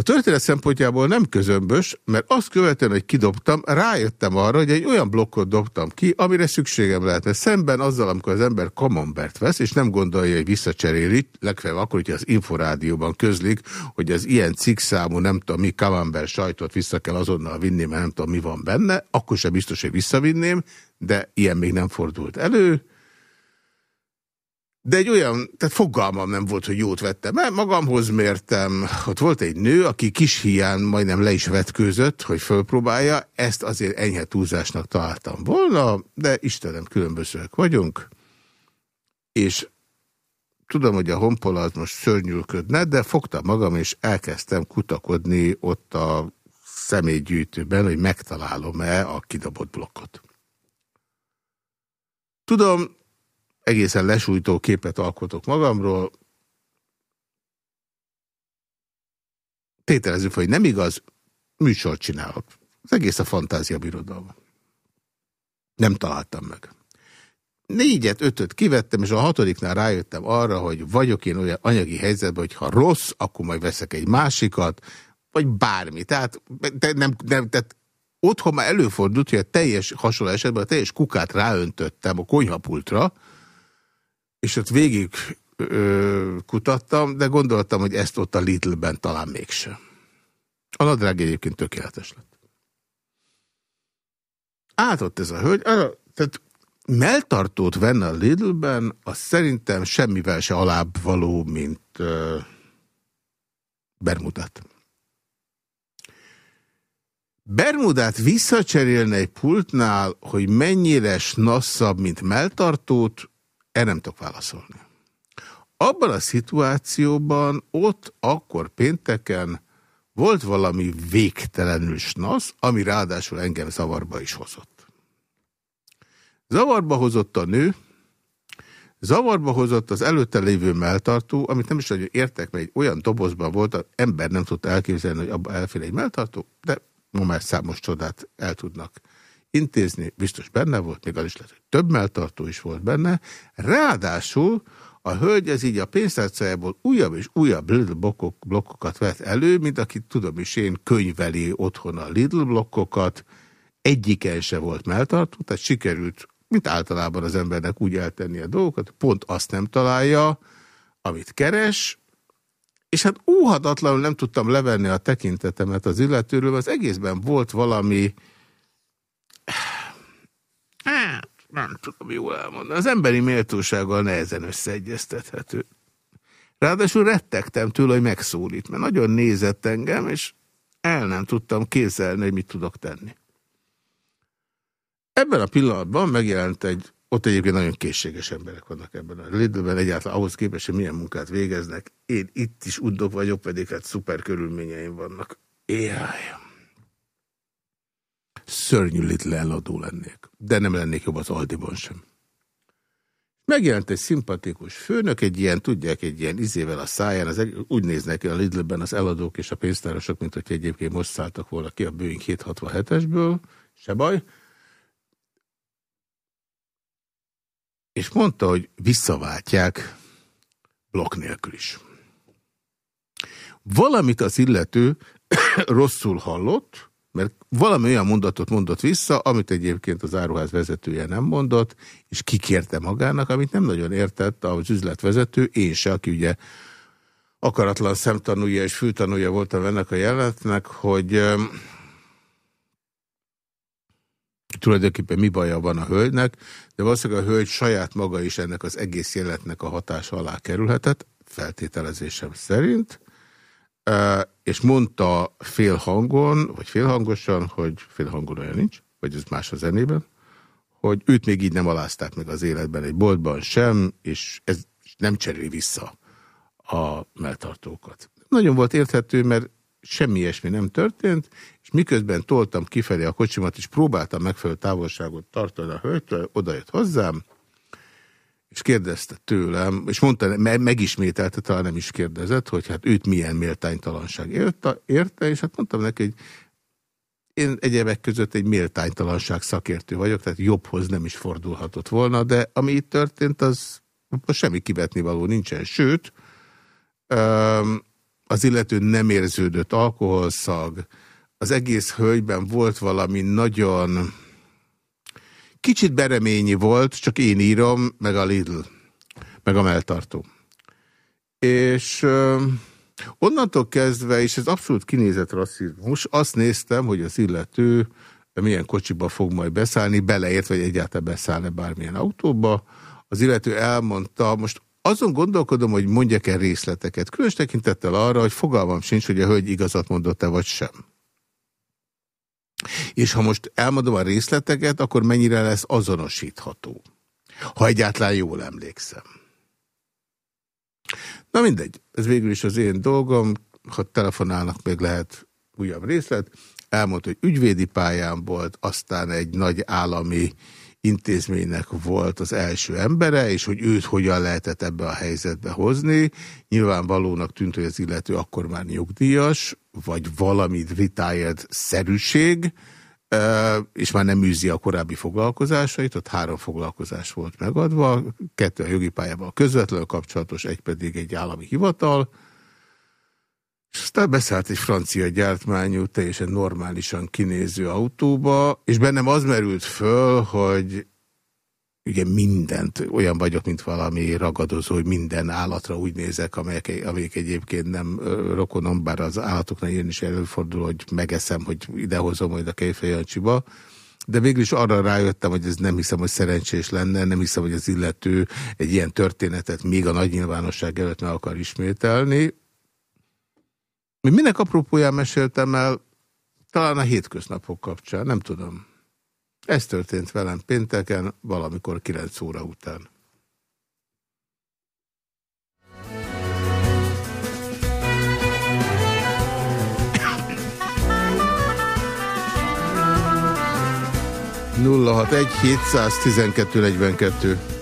A történet szempontjából nem közömbös, mert azt követően, hogy kidobtam, rájöttem arra, hogy egy olyan blokkot dobtam ki, amire szükségem lehetne. Szemben azzal, amikor az ember kamembert vesz, és nem gondolja, hogy visszacseréli, legfeljebb akkor, hogy az inforádióban közlik, hogy az ilyen cikkszámú, nem tudom mi, kamember sajtot vissza kell azonnal vinni, mert nem tudom mi van benne, akkor sem biztos, hogy visszavinném, de ilyen még nem fordult elő. De egy olyan, tehát fogalmam nem volt, hogy jót vettem el, magamhoz mértem, ott volt egy nő, aki kis hián majdnem le is vetkőzött, hogy fölpróbálja, ezt azért enyhe túlzásnak találtam volna, de Istenem, különbözőek vagyunk, és tudom, hogy a honpola az most szörnyülködne, de fogtam magam, és elkezdtem kutakodni ott a személygyűjtőben, hogy megtalálom-e a kidobott blokkot. Tudom, egészen lesújtó képet alkotok magamról. Tételezzük, hogy nem igaz, műsort csinálok. Az egész a fantázia birodalma. Nem találtam meg. Négyet, ötöt kivettem, és a hatodiknál rájöttem arra, hogy vagyok én olyan anyagi helyzetben, hogy ha rossz, akkor majd veszek egy másikat, vagy bármi. Tehát, de nem, nem, tehát otthon már előfordult, hogy a teljes hasonló esetben a teljes kukát ráöntöttem a konyhapultra, és ott végig ö, kutattam, de gondoltam, hogy ezt ott a Lidl-ben talán mégsem. A nadrág egyébként tökéletes lett. Átott ez a hölgy, arra, tehát melltartót venne a Lidl-ben, az szerintem semmivel se alább való, mint ö, Bermudat. Bermudát visszacserélne egy pultnál, hogy mennyire snasszabb, mint melltartót, erre nem tudok válaszolni. Abban a szituációban ott akkor pénteken volt valami végtelenül snasz, ami ráadásul engem zavarba is hozott. Zavarba hozott a nő, zavarba hozott az előtte lévő melltartó, amit nem is nagyon értek, mert egy olyan dobozban volt, az ember nem tudta elképzelni, hogy abba elfér egy melltartó, de ma már számos csodát el tudnak intézni, biztos benne volt, még az is lehet, hogy több melltartó is volt benne. Ráadásul a hölgy ez így a pénztárcájából újabb és újabb Lidl blokkok, blokkokat vett elő, mint aki tudom is én könyveli otthon a Lidl blokkokat, egyiken se volt melltartó, tehát sikerült, mint általában az embernek úgy eltenni a dolgokat, pont azt nem találja, amit keres, és hát óhatatlanul nem tudtam levenni a tekintetemet az illetőről, az egészben volt valami, Hát, nem tudom jól elmondani. Az emberi méltósággal nehezen összeegyeztethető. Ráadásul rettegtem tőle, hogy megszólít, mert nagyon nézett engem, és el nem tudtam kézelni, hogy mit tudok tenni. Ebben a pillanatban megjelent egy, ott egyébként nagyon készséges emberek vannak ebben a Lidlben, egyáltalán ahhoz képest, hogy milyen munkát végeznek. Én itt is undok vagyok, pedig hát szuper körülményeim vannak. Éjjaj szörnyű Lidl eladó lennék. De nem lennék jobb az Aldiban sem. Megjelent egy szimpatikus főnök, egy ilyen, tudják, egy ilyen izével a száján, az úgy néznek a Lidlben az eladók és a pénztárosok, mint hogy egyébként most szálltak volna ki a Boeing 767-esből, se baj. És mondta, hogy visszaváltják blokk nélkül is. Valamit az illető (coughs) rosszul hallott, mert valami olyan mondatot mondott vissza, amit egyébként az áruház vezetője nem mondott, és kikérte magának, amit nem nagyon értett az üzletvezető, én se, aki ugye akaratlan szemtanúja és fültanúja voltam ennek a jelenetnek, hogy tulajdonképpen mi baja van a hölgynek, de valószínűleg a hölgy saját maga is ennek az egész jelenetnek a hatása alá kerülhetett, feltételezésem szerint, és mondta félhangon, vagy félhangosan, hogy félhangon olyan nincs, vagy ez más a zenében, hogy őt még így nem alázták meg az életben egy boltban sem, és ez nem cseréli vissza a melltartókat. Nagyon volt érthető, mert semmi ilyesmi nem történt, és miközben toltam kifelé a kocsimat, és próbáltam megfelelő távolságot tartani a hölgytől, odajött hozzám, és kérdezte tőlem, és mondta, megismételte, talán nem is kérdezett, hogy hát őt milyen méltánytalanság érte, érte és hát mondtam neki, hogy én egyebek között egy méltánytalanság szakértő vagyok, tehát jobbhoz nem is fordulhatott volna, de ami itt történt, az semmi kivetni való nincsen. Sőt, az illető nem érződött alkoholszag, az egész hölgyben volt valami nagyon kicsit bereményi volt, csak én írom, meg a Lidl, meg a melltartó. És Onnantól kezdve, és ez abszolút kinézett rasszizmus, azt néztem, hogy az illető milyen kocsiba fog majd beszállni, beleért, vagy egyáltalán beszállni bármilyen autóba. Az illető elmondta, most azon gondolkodom, hogy mondjak-e részleteket, különös tekintettel arra, hogy fogalmam sincs, hogy a hölgy igazat mondott-e vagy sem. És ha most elmondom a részleteket, akkor mennyire lesz azonosítható? Ha egyáltalán jól emlékszem. Na mindegy, ez végül is az én dolgom, ha telefonálnak, még lehet újabb részlet. Elmondta, hogy ügyvédi pályán volt, aztán egy nagy állami intézménynek volt az első embere, és hogy őt hogyan lehetett ebbe a helyzetbe hozni. Nyilvánvalónak tűnt, hogy az illető akkor már nyugdíjas, vagy valami retired szerűség, és már nem űzi a korábbi foglalkozásait, ott három foglalkozás volt megadva, kettő a jogi pályával közvetlenül kapcsolatos, egy pedig egy állami hivatal, és aztán beszállt egy francia gyártmányú, teljesen normálisan kinéző autóba, és bennem az merült föl, hogy ugye mindent, olyan vagyok, mint valami ragadozó, hogy minden állatra úgy nézek, amelyek, amelyek egyébként nem rokonom, bár az állatoknál én is előfordul, hogy megeszem, hogy idehozom majd a Kejfejancsiba, de végül is arra rájöttem, hogy ez nem hiszem, hogy szerencsés lenne, nem hiszem, hogy az illető egy ilyen történetet még a nagy nyilvánosság előtt meg akar ismételni. Minek apropóján meséltem el? Talán a hétköznapok kapcsán, nem tudom. Ez történt velem pénteken, valamikor 9 óra után. Nulla hat egy 712 42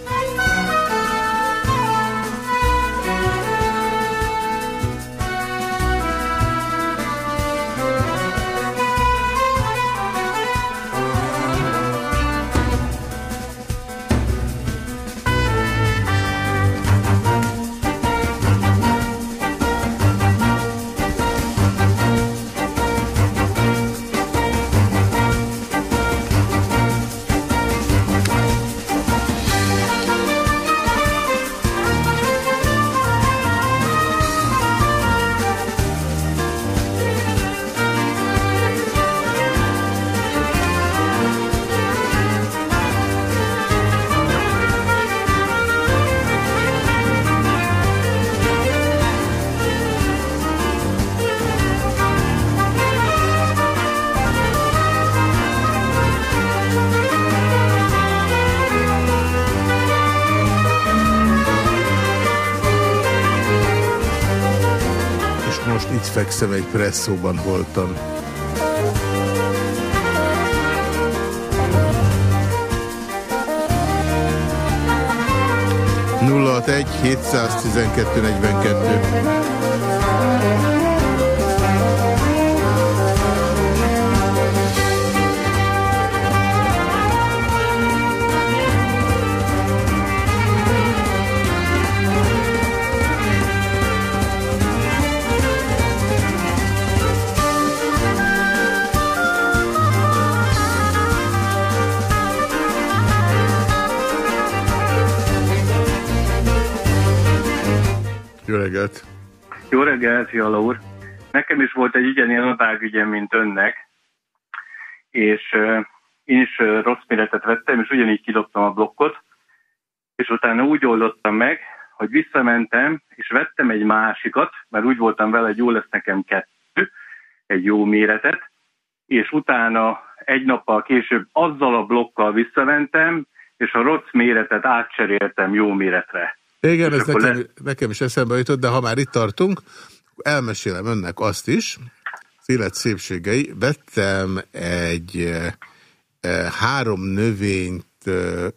fekszem, egy presszóban voltam. Nulla egy 712 42 reggelt, Fiala úr! Nekem is volt egy ugyanilyen adágügyem, mint önnek, és uh, én is uh, rossz méretet vettem, és ugyanígy kidobtam a blokkot, és utána úgy oldottam meg, hogy visszamentem, és vettem egy másikat, mert úgy voltam vele, hogy jó lesz nekem kettő, egy jó méretet, és utána egy nappal később azzal a blokkal visszamentem, és a rossz méretet átcseréltem jó méretre. Igen, ez nekem, le... nekem is eszembe jutott, de ha már itt tartunk, elmesélem önnek azt is, az élet szépségei. Vettem egy e, három növényt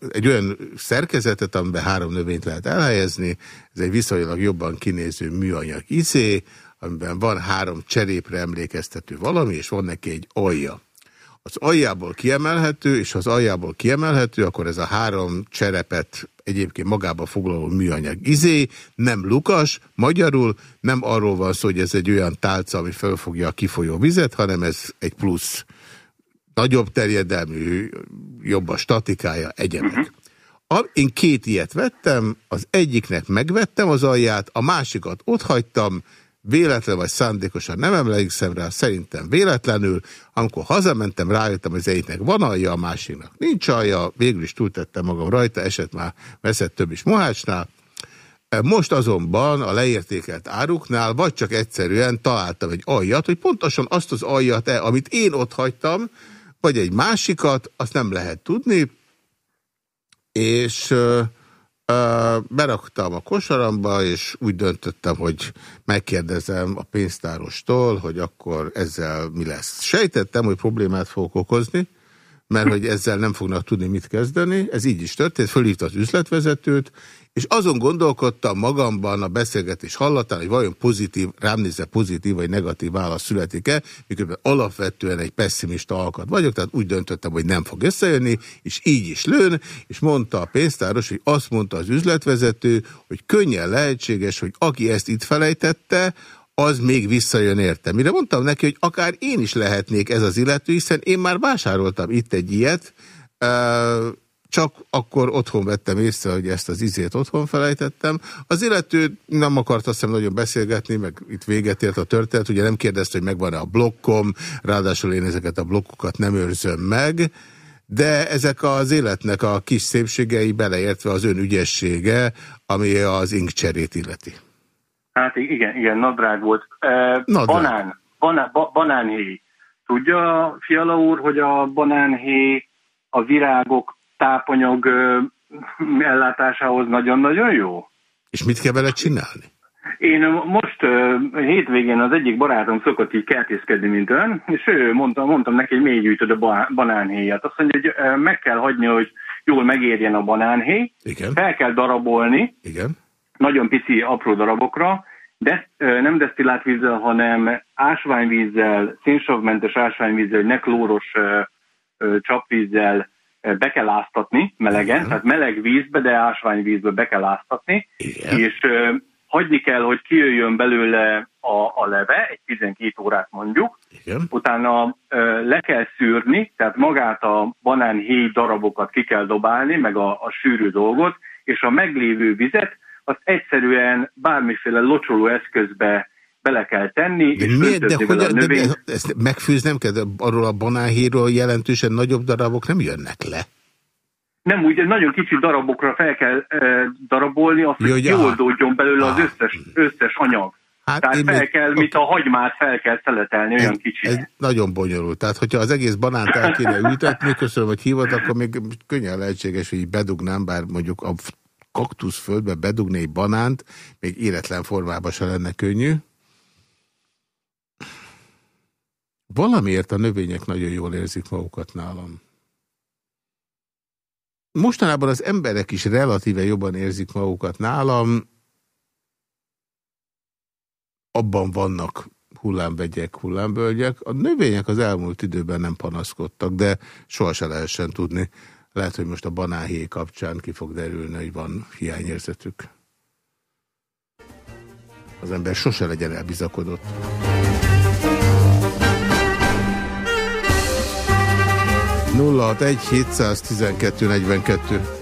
egy olyan szerkezetet, amiben három növényt lehet elhelyezni. Ez egy viszonylag jobban kinéző műanyag izé, amiben van három cserépre emlékeztető valami, és van neki egy alja. Az aljából kiemelhető, és ha az aljából kiemelhető, akkor ez a három cserepet egyébként magába foglaló műanyag izé, nem lukas, magyarul nem arról van szó, hogy ez egy olyan tálca, ami felfogja a kifolyó vizet, hanem ez egy plusz nagyobb terjedelmű, jobb a statikája, egyebek. Uh mhm. -huh. Én két ilyet vettem, az egyiknek megvettem az alját, a másikat otthagytam, véletlen vagy szándékosan nem emlékszem rá, szerintem véletlenül. Amikor hazamentem, rájöttem, hogy az egyiknek van alja, a másiknak nincs alja, végül is túltettem magam rajta, eset már veszett több is mohácsnál. Most azonban a leértékelt áruknál, vagy csak egyszerűen találtam egy aljat, hogy pontosan azt az aljat-e, amit én ott hagytam, vagy egy másikat, azt nem lehet tudni, és beraktam a kosaramba, és úgy döntöttem, hogy megkérdezem a pénztárostól, hogy akkor ezzel mi lesz. Sejtettem, hogy problémát fogok okozni, mert hogy ezzel nem fognak tudni mit kezdeni. Ez így is történt, fölhívta az üzletvezetőt, és azon gondolkodtam magamban a beszélgetés hallatán, hogy vajon pozitív, rám nézve pozitív vagy negatív válasz születik-e, miközben alapvetően egy pessimista alkat vagyok, tehát úgy döntöttem, hogy nem fog összejönni, és így is lőn, és mondta a pénztáros, hogy azt mondta az üzletvezető, hogy könnyen lehetséges, hogy aki ezt itt felejtette, az még visszajön érte. Mire mondtam neki, hogy akár én is lehetnék ez az illető, hiszen én már vásároltam itt egy ilyet, csak akkor otthon vettem észre, hogy ezt az izét otthon felejtettem. Az illető nem akart azt hiszem nagyon beszélgetni, meg itt véget ért a történet, ugye nem kérdezte, hogy megvan-e a blokkom, ráadásul én ezeket a blokkokat nem őrzöm meg, de ezek az életnek a kis szépségei beleértve az ön ügyessége, ami az inkcserét illeti. Hát igen, igen, nadrág volt. E, nadrág. Banán, banán, ba, banánhéj. Tudja, Fiala úr, hogy a banánhéj a virágok tápanyag ellátásához nagyon-nagyon jó. És mit kell vele csinálni? Én most hétvégén az egyik barátom szokott így kertészkedni, mint ön, és ő mondta, mondtam neki, hogy mély gyűjtöd a banánhéjat. Azt mondja, hogy meg kell hagyni, hogy jól megérjen a banánhéj, Igen. fel kell darabolni, Igen. nagyon pici, apró darabokra, de nem desztillátvízzel, hanem ásványvízzel, szénsavmentes ásványvízzel, ne klóros csapvízzel, be kell áztatni melegen, Igen. tehát meleg vízbe, de ásványvízbe be kell áztatni, Igen. és uh, hagyni kell, hogy kijöjjön belőle a, a leve, egy 12 órát mondjuk, Igen. utána uh, le kell szűrni, tehát magát a banánhéj darabokat ki kell dobálni, meg a, a sűrű dolgot, és a meglévő vizet azt egyszerűen bármiféle locsoló eszközbe bele kell tenni, de és miért, de hogy, a növény... de ezt megfőzni nem kell, de arról a banánhéről jelentősen nagyobb darabok nem jönnek le. Nem, ugye nagyon kicsi darabokra fel kell e, darabolni, azt, hogy kioldódjon belőle az összes, összes anyag. Hát Tehát fel még, kell, mint a hagymát fel kell szeletelni, olyan kicsi. Ez nagyon bonyolult. Tehát, hogyha az egész banánt el kéne ültetni, köszönöm, hogy hívott, akkor még könnyen lehetséges, hogy bedugnám, bár mondjuk a kaktuszföldbe bedugni egy banánt, még életlen formában se lenne könnyű. Valamiért a növények nagyon jól érzik magukat nálam. Mostanában az emberek is relatíve jobban érzik magukat nálam. Abban vannak hullámvegyek, hullámbölgyek. A növények az elmúlt időben nem panaszkodtak, de sohasem lehessen tudni. Lehet, hogy most a banáhé kapcsán ki fog derülni, hogy van hiányérzetük. Az ember sose legyen elbizakodott. 061 712 42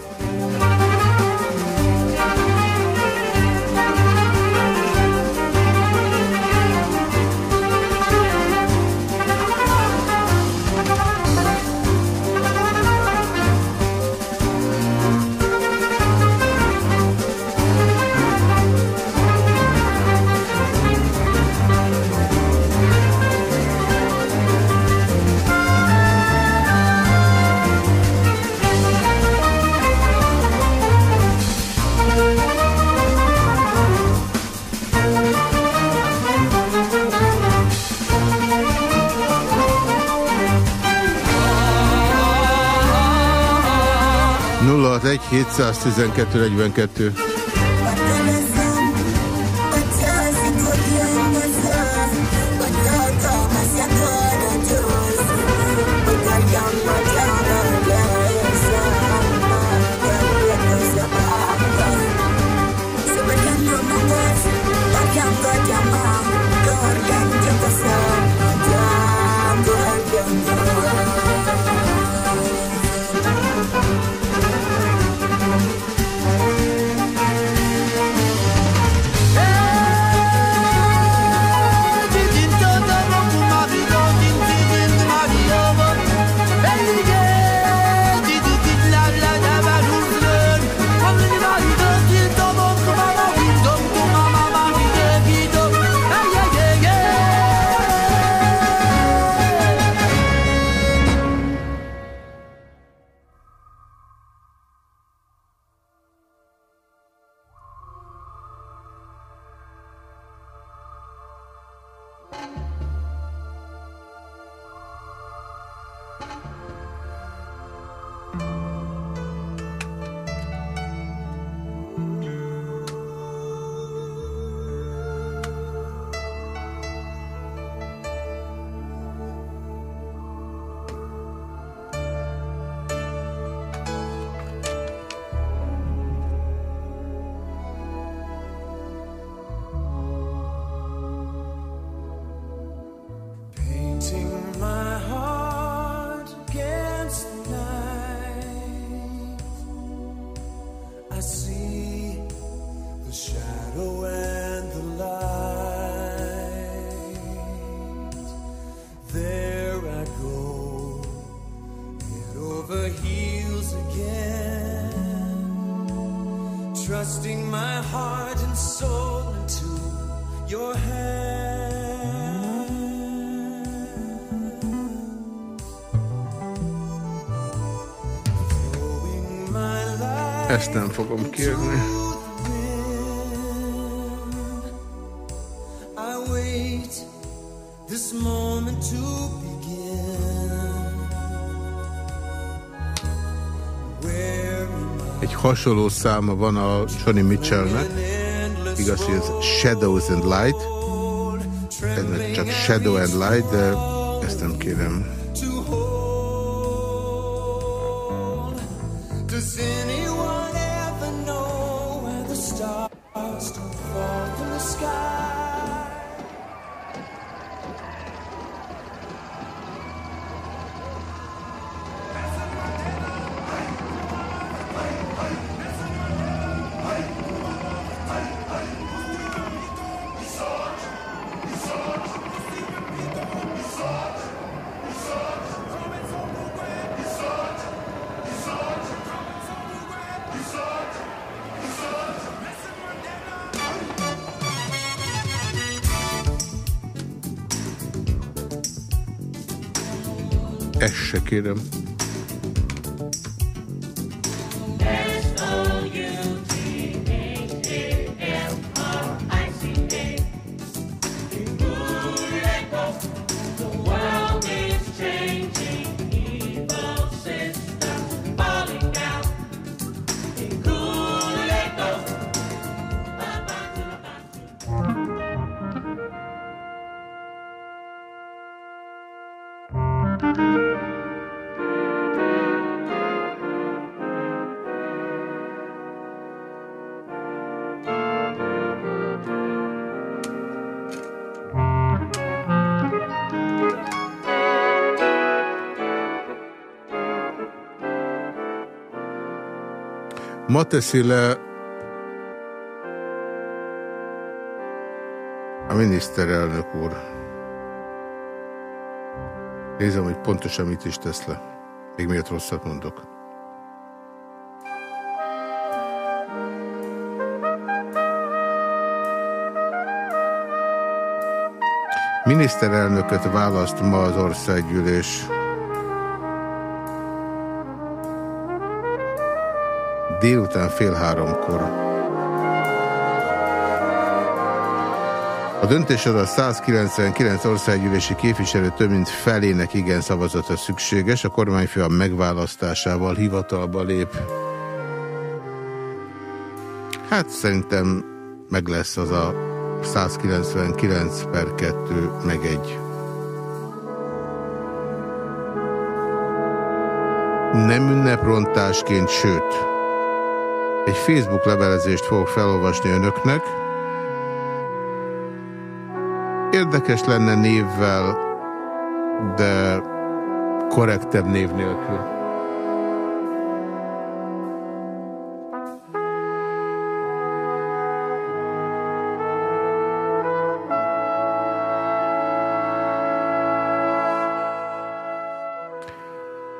061 712 42 Ezt nem fogom kérni. Egy hasonló száma van a Johnny Mitchellnek. Igaz, hogy ez Shadows and Light. Ez csak Shadow and Light, de ezt nem kérem. dust fall from the sky. Kérem. Ma teszi le a miniszterelnök úr. Nézem, hogy pontosan mit is tesz le. Még miért rosszat mondok. Miniszterelnököt választ ma az országgyűlés. Délután fél háromkor. A döntésre a 199 országgyűlési képviselő több mint felének igen szavazata szükséges, a kormányfő a megválasztásával hivatalba lép. Hát szerintem meg lesz az a 199 per 2 meg 1. Nem ünneprontásként, sőt, egy Facebook levelezést fogok felolvasni önöknek. Érdekes lenne névvel, de korrektebb név nélkül.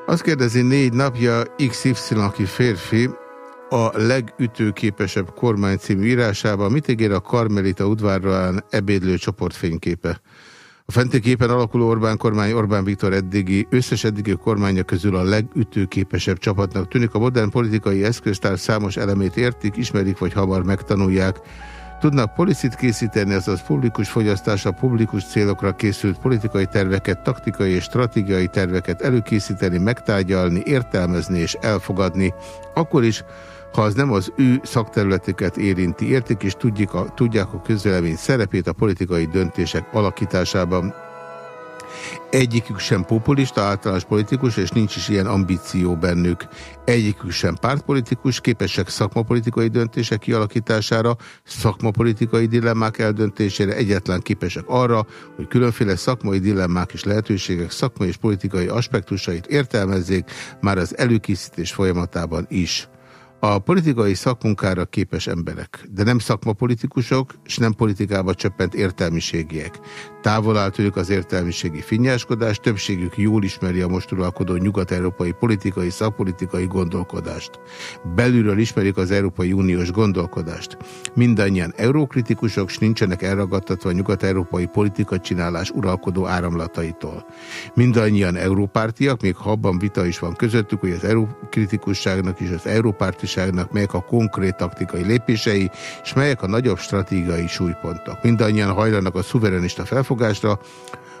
Azt kérdezi négy napja XY, aki férfi, a legütőképesebb kormány című írásában mit ígér a Karmelita udvarán ebédlő csoportfényképe? A fenti képen alakuló Orbán kormány Orbán Viktor eddigi, összes eddigi kormánya közül a legütőképesebb csapatnak tűnik. A modern politikai eszköztár számos elemét értik, ismerik vagy hamar megtanulják. Tudnak policit készíteni, azaz publikus fogyasztásra, publikus célokra készült politikai terveket, taktikai és stratégiai terveket előkészíteni, megtárgyalni, értelmezni és elfogadni. Akkor is, ha az nem az ő szakterületüket érinti, értik és tudják a, tudják a közvélemény szerepét a politikai döntések alakításában. Egyikük sem populista, általános politikus, és nincs is ilyen ambíció bennük. Egyikük sem pártpolitikus, képesek szakmapolitikai döntések kialakítására, szakmapolitikai dilemmák eldöntésére, egyetlen képesek arra, hogy különféle szakmai dilemmák és lehetőségek szakmai és politikai aspektusait értelmezzék már az előkészítés folyamatában is. A politikai szakmunkára képes emberek, de nem szakmapolitikusok, és nem politikába csöppent értelmiségiek. Távol áll tőlük az értelmiségi finnyáskodás, többségük jól ismeri a most uralkodó nyugat-európai politikai, szakpolitikai gondolkodást. Belülről ismerik az Európai Uniós gondolkodást. Mindannyian eurokritikusok, és nincsenek elragadtatva a nyugat-európai politika csinálás uralkodó áramlataitól. Mindannyian európártiak, még ha abban vita is van közöttük, hogy az eurokritikusságnak és az európártiságnak melyek a konkrét taktikai lépései, és melyek a nagyobb stratégiai súlypontok. Mindannyian hajlanak a szuverenista felfogásra,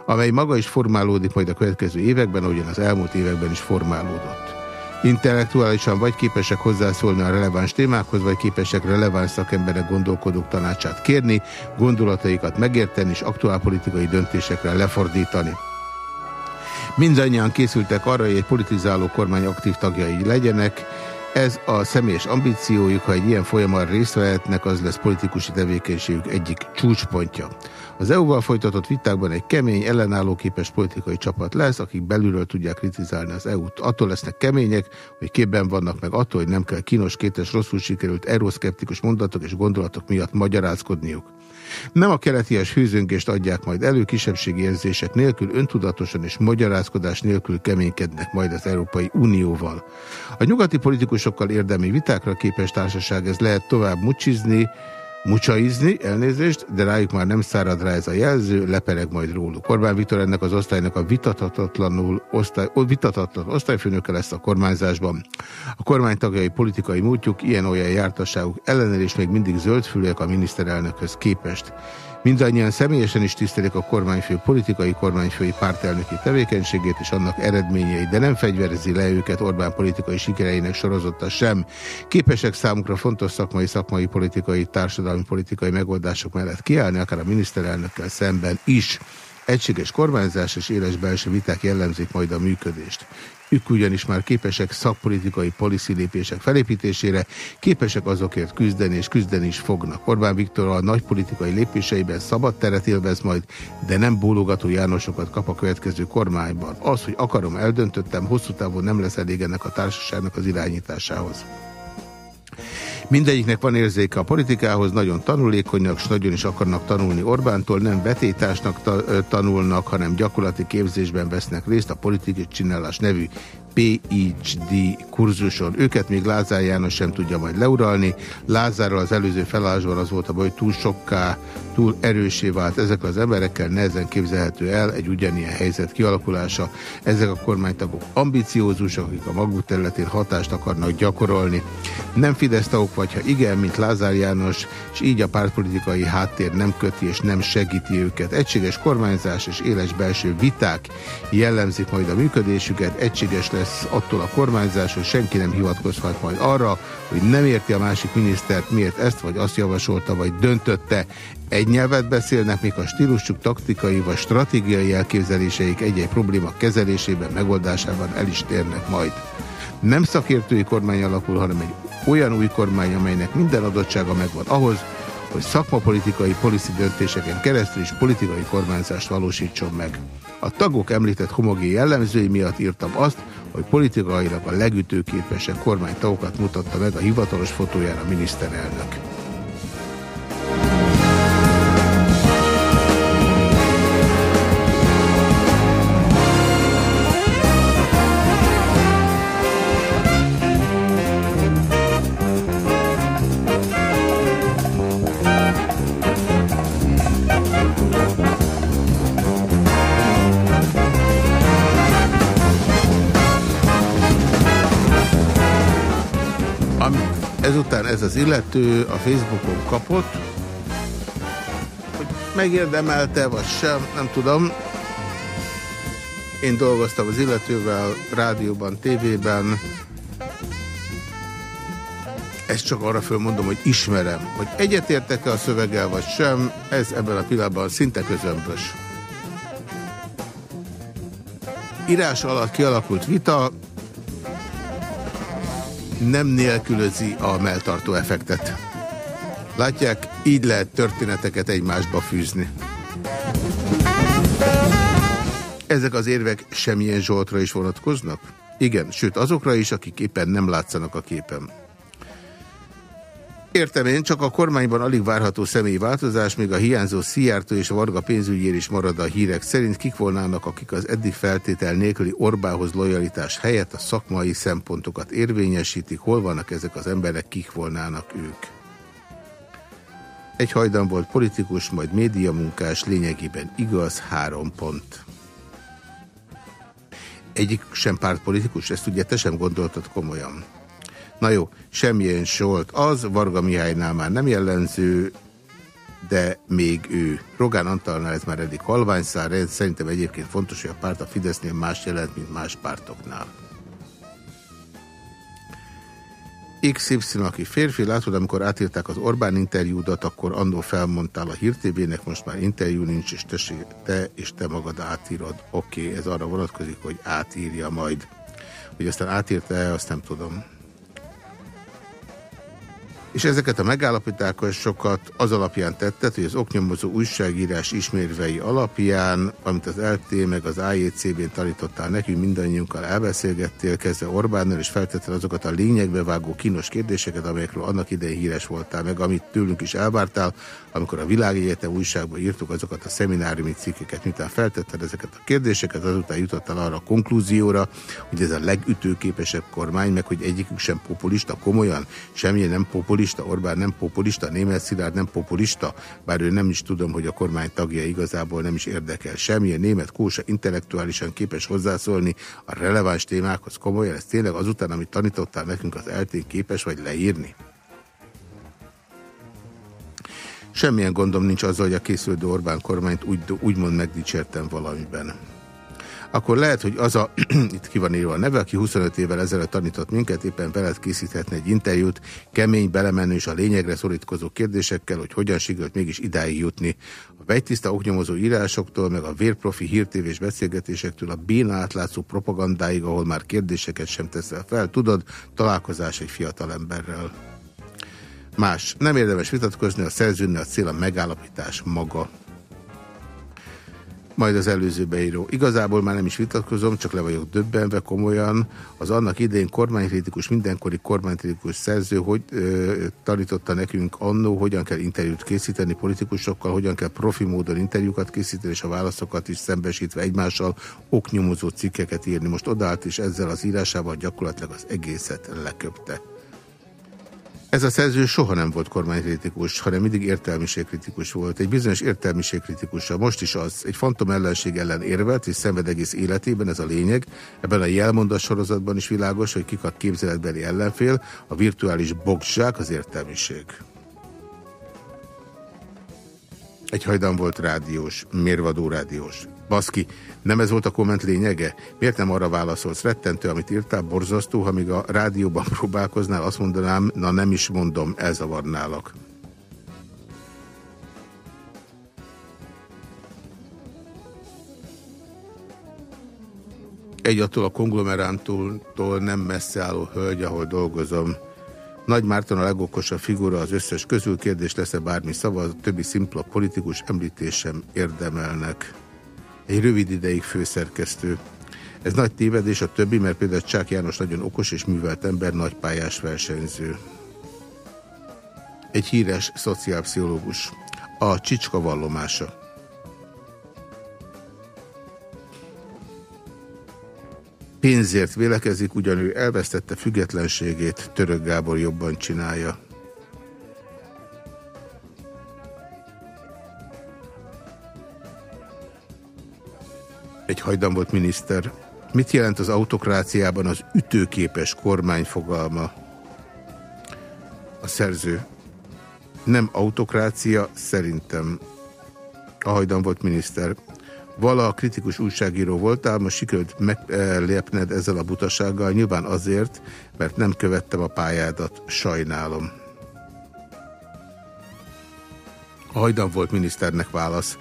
amely maga is formálódik majd a következő években, ahogyan az elmúlt években is formálódott. Intellektuálisan vagy képesek hozzászólni a releváns témákhoz, vagy képesek releváns szakemberek gondolkodók tanácsát kérni, gondolataikat megérteni és aktuálpolitikai döntésekre lefordítani. Mindannyian készültek arra, hogy egy politizáló kormány aktív tagjai legyenek, ez a személyes ambíciójuk, ha egy ilyen folyamat részt vehetnek, az lesz politikusi tevékenységük egyik csúcspontja. Az EU-val folytatott vitákban egy kemény, ellenálló képes politikai csapat lesz, akik belülről tudják kritizálni az EU-t. Attól lesznek kemények, hogy képben vannak meg attól, hogy nem kell kínos, kétes, rosszul sikerült euroszkeptikus mondatok és gondolatok miatt magyarázkodniuk. Nem a keleties hőzöngést adják majd elő, kisebbségi érzések nélkül, öntudatosan és magyarázkodás nélkül keménykednek majd az Európai Unióval. A nyugati politikusokkal érdemi vitákra képes társaság ez lehet tovább mucsizni, mucsaizni, elnézést, de rájuk már nem szárad rá ez a jelző, lepereg majd róluk. Orbán Viktor ennek az osztálynak a vitatatlanul osztály, vitatatlan osztályfőnöke lesz a kormányzásban. A kormány tagjai politikai múltjuk ilyen-olyan jártasságuk ellenére is még mindig zöldfülőek a miniszterelnökhöz képest. Mindannyian személyesen is tisztelik a kormányfő politikai kormányfői pártelnöki tevékenységét és annak eredményeit, de nem fegyverezi le őket Orbán politikai sikereinek sorozata sem. Képesek számukra fontos szakmai, szakmai politikai, társadalmi politikai megoldások mellett kiállni, akár a miniszterelnökkel szemben is. Egységes kormányzás és éles belső viták jellemzik majd a működést. Ők ugyanis már képesek szakpolitikai policy lépések felépítésére, képesek azokért küzdeni, és küzdeni is fognak. Orbán Viktor a nagy politikai lépéseiben szabad teret élvez majd, de nem bólogató Jánosokat kap a következő kormányban. Az, hogy akarom, eldöntöttem, hosszú távon nem lesz elég ennek a társaságnak az irányításához. Mindegyiknek van érzéke a politikához, nagyon tanulékonyak, és nagyon is akarnak tanulni Orbántól, nem vetétásnak ta tanulnak, hanem gyakorlati képzésben vesznek részt a politikai csinálás nevű PhD kurzuson. Őket még Lázár János sem tudja majd leuralni. Lázárral az előző felállásban az volt a baj, hogy túl sokká, túl erősé vált. Ezekkel az emberekkel nehezen képzelhető el egy ugyanilyen helyzet kialakulása. Ezek a kormánytagok ambiciózusak, akik a maguk területén hatást akarnak gyakorolni. Nem Fidesz tagok vagy, ha igen, mint Lázár János, és így a pártpolitikai háttér nem köti és nem segíti őket. Egységes kormányzás és éles belső viták jellemzik majd a működésüket, egységes lesz lesz attól a kormányzás, hogy senki nem hivatkozhat majd arra, hogy nem érti a másik minisztert, miért ezt vagy azt javasolta, vagy döntötte. Egy nyelvet beszélnek, még a stílusuk taktikai vagy stratégiai elképzeléseik egy-egy probléma kezelésében, megoldásában el is térnek majd. Nem szakértői kormány alakul, hanem egy olyan új kormány, amelynek minden adottsága megvan ahhoz, hogy szakmapolitikai policy döntéseken keresztül is politikai kormányzást valósítson meg. A tagok említett homogén jellemzői miatt írtam azt, hogy politikailag a legütőképesebb kormánytagokat mutatta meg a hivatalos fotóján a miniszterelnök. Az illető a Facebookon kapott, hogy megérdemelte, vagy sem, nem tudom. Én dolgoztam az illetővel, rádióban, tévében. Ezt csak arra fölmondom, hogy ismerem, hogy egyetértek-e a szöveggel, vagy sem, ez ebben a pillanatban szinte közömbös. Írás alatt kialakult vita, nem nélkülözi a melltartó effektet. Látják, így lehet történeteket egymásba fűzni. Ezek az érvek semmilyen Zsoltra is vonatkoznak? Igen, sőt azokra is, akik éppen nem látszanak a képen. Értem én, csak a kormányban alig várható személyi változás, még a hiányzó Szijjártó és a Varga pénzügyér is marad a hírek szerint, kik volnának, akik az eddig feltétel nélküli Orbához lojalitás helyett a szakmai szempontokat érvényesítik, hol vannak ezek az emberek, kik volnának ők. Egy hajdan volt politikus, majd médiamunkás, lényegében igaz, három pont. Egyik sem pártpolitikus, ezt ugye te sem gondoltad komolyan. Na jó, semmilyen Solt az, Varga Mihálynál már nem jellemző, de még ő. Rogán Antalnál ez már eddig halványszár, szerintem egyébként fontos, hogy a párt a Fidesznél más jelent, mint más pártoknál. XY, aki férfi, látod, amikor átírták az Orbán interjúdat, akkor annól felmondtál a hírtévének, most már interjú nincs, és te, te és te magad átírod. Oké, okay, ez arra vonatkozik, hogy átírja majd. Hogy aztán átírta-e, azt nem tudom. És ezeket a megállapításokat az alapján tettet, hogy az oknyomozó újságírás ismérvei alapján, amit az LT meg az AJCB-n tanítottál nekünk, mindannyiunkkal elbeszélgettél, kezdve Orbánnal, és feltetted azokat a lényegbe vágó kínos kérdéseket, amelyekről annak idején híres voltál, meg amit tőlünk is elvártál, amikor a Világegyetem újságban írtuk azokat a szemináriumi cikkeket, miután feltetted ezeket a kérdéseket, azután jutottál arra a konklúzióra, hogy ez a legütőképesebb kormány, meg hogy egyikük sem populista, komolyan, semmilyen nem populista, Orbán nem populista, Németh Szilárd nem populista, bár ő nem is tudom, hogy a kormány tagja igazából nem is érdekel semmilyen német kósa intellektuálisan képes hozzászólni a releváns témákhoz. Komolyan, ez tényleg azután, amit tanítottál nekünk az eltén képes vagy leírni? Semmilyen gondom nincs azzal, hogy a készülő Orbán kormányt úgy, úgymond megdicsértem valamiben. Akkor lehet, hogy az a, (clears throat) itt ki van írva a neve, aki 25 évvel ezelőtt tanított minket, éppen veled készíthetne egy interjút, kemény, belemenő és a lényegre szorítkozó kérdésekkel, hogy hogyan sikerült mégis idáig jutni. A vegytiszta oknyomozó írásoktól, meg a vérprofi hírtévés beszélgetésektől a béna átlátszó propagandáig, ahol már kérdéseket sem teszel fel, tudod, találkozás egy fiatalemberrel. Más. Nem érdemes vitatkozni, a szerzőnél a cél a megállapítás maga. Majd az előző beíró. Igazából már nem is vitatkozom, csak le vagyok döbbenve komolyan. Az annak idején kormánykritikus, mindenkori kormánykritikus szerző, hogy ö, tanította nekünk annó, hogyan kell interjút készíteni politikusokkal, hogyan kell profi módon interjúkat készíteni, és a válaszokat is szembesítve egymással oknyomozó cikkeket írni. Most odállt, és ezzel az írásával gyakorlatilag az egészet leköpte. Ez a szerző soha nem volt kormánykritikus, hanem mindig értelmiségkritikus volt. Egy bizonyos értelmiségkritikusa, most is az, egy fantom ellenség ellen érvelt, és szenved egész életében, ez a lényeg. Ebben a jelmondas sorozatban is világos, hogy kikat képzeletbeli ellenfél, a virtuális boxzsák az értelmiség. Egy hajdan volt rádiós, mérvadó rádiós. Baszki, nem ez volt a komment lényege? Miért nem arra válaszolsz? Rettentő, amit írtál, borzasztó, ha még a rádióban (laughs) próbálkoznál, azt mondanám, na nem is mondom, elzavarnálak. Egy attól a konglomerántól nem messze álló hölgy, ahol dolgozom. Nagy Márton a legokosabb figura az összes közül, kérdés lesz-e bármi szava, a többi szimpla politikus említésem érdemelnek. Egy rövid ideig főszerkesztő. Ez nagy tévedés a többi, mert például Csák János nagyon okos és művelt ember, nagy pályás versenyző. Egy híres szociálpszichológus. A csicska vallomása. Pénzért vélekezik, ugyan elvesztette függetlenségét, Török Gábor jobban csinálja. Egy hajdan volt miniszter. Mit jelent az autokráciában az ütőképes kormány fogalma? A szerző. Nem autokrácia, szerintem. A hajdan volt miniszter. Vala kritikus újságíró voltál, most sikerült meglépned ezzel a butasággal, nyilván azért, mert nem követtem a pályádat, sajnálom. A hajdan volt miniszternek válasz.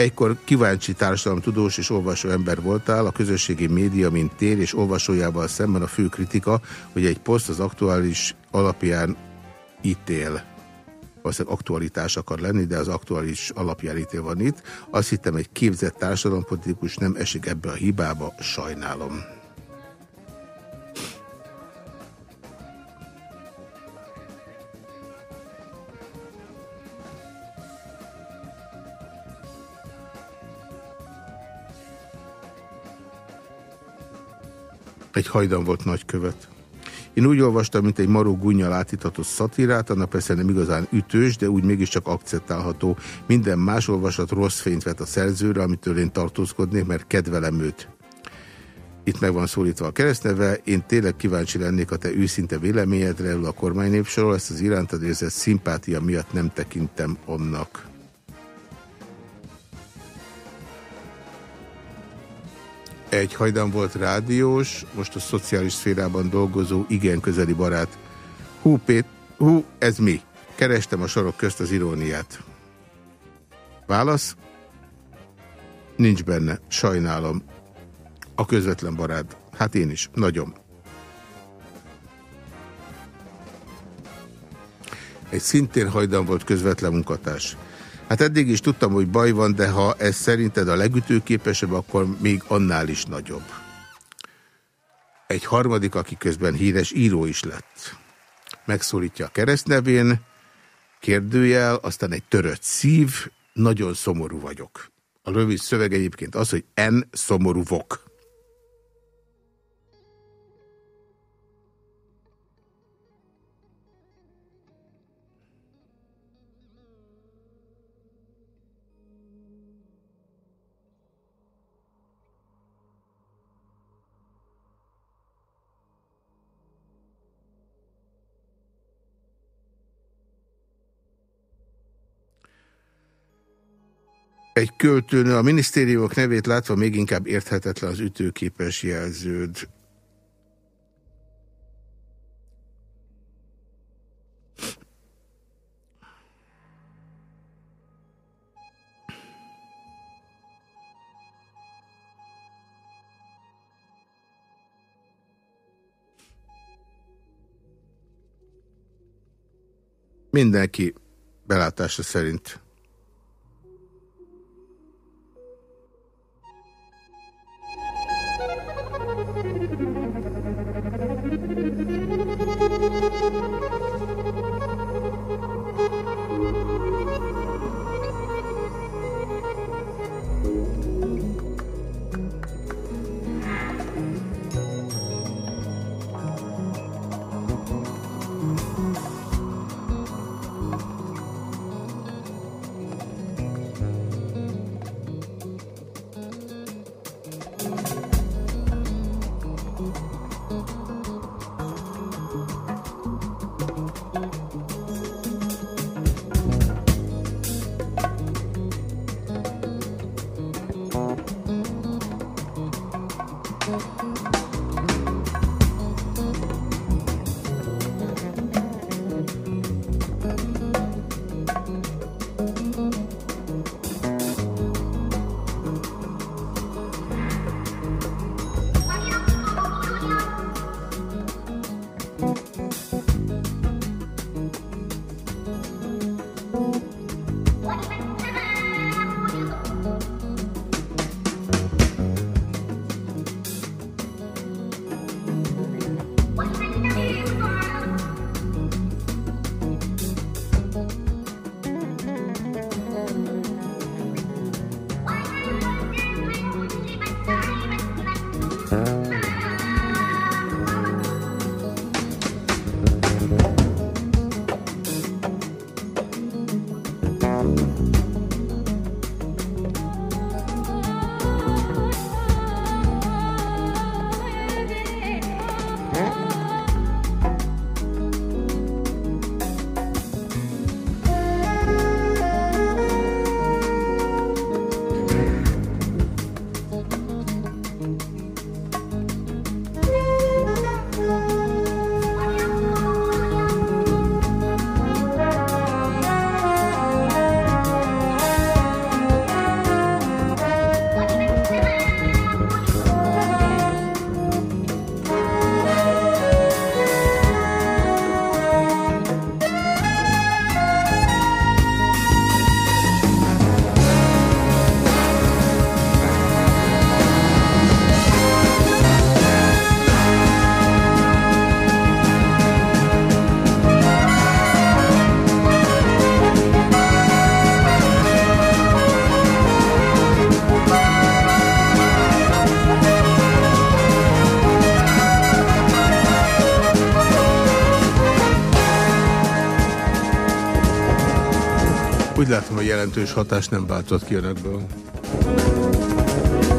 Egykor kíváncsi társadalomtudós és olvasó ember voltál, a közösségi média, mint tér és olvasójával szemben a fő kritika, hogy egy poszt az aktuális alapján ítél valószínűleg aktualitás akar lenni, de az aktuális alapjárítél van itt. Azt hittem, egy képzett társadalompolitikus nem esik ebbe a hibába, sajnálom. Egy hajdan volt nagykövet. Én úgy olvastam, mint egy maró gunnyal átítható szatirát, annak persze nem igazán ütős, de úgy mégiscsak akceptálható. Minden más olvasat rossz fényt vet a szerzőre, amitől én tartózkodnék, mert kedvelem őt. Itt meg van szólítva a keresztneve. Én tényleg kíváncsi lennék a te őszinte véleményedre erről a kormánynépsorról, ezt az irántad érzett szimpátia miatt nem tekintem annak. Egy hajdan volt rádiós, most a szociális szférában dolgozó, igen közeli barát. Hú, Pét, hú, ez mi? Kerestem a sorok közt az iróniát. Válasz? Nincs benne, sajnálom. A közvetlen barát. Hát én is, nagyon. Egy szintén hajdan volt közvetlen munkatárs. Hát eddig is tudtam, hogy baj van, de ha ez szerinted a legütőképesebb, akkor még annál is nagyobb. Egy harmadik, aki közben híres író is lett. Megszólítja a keresztnevén, kérdőjel, aztán egy törött szív, nagyon szomorú vagyok. A rövid szöveg egyébként az, hogy en szomorú vok. Egy költőnő a minisztériumok nevét látva még inkább érthetetlen az ütőképes jelződ. Mindenki belátása szerint. Jelentős hatást nem váltott ki önökből.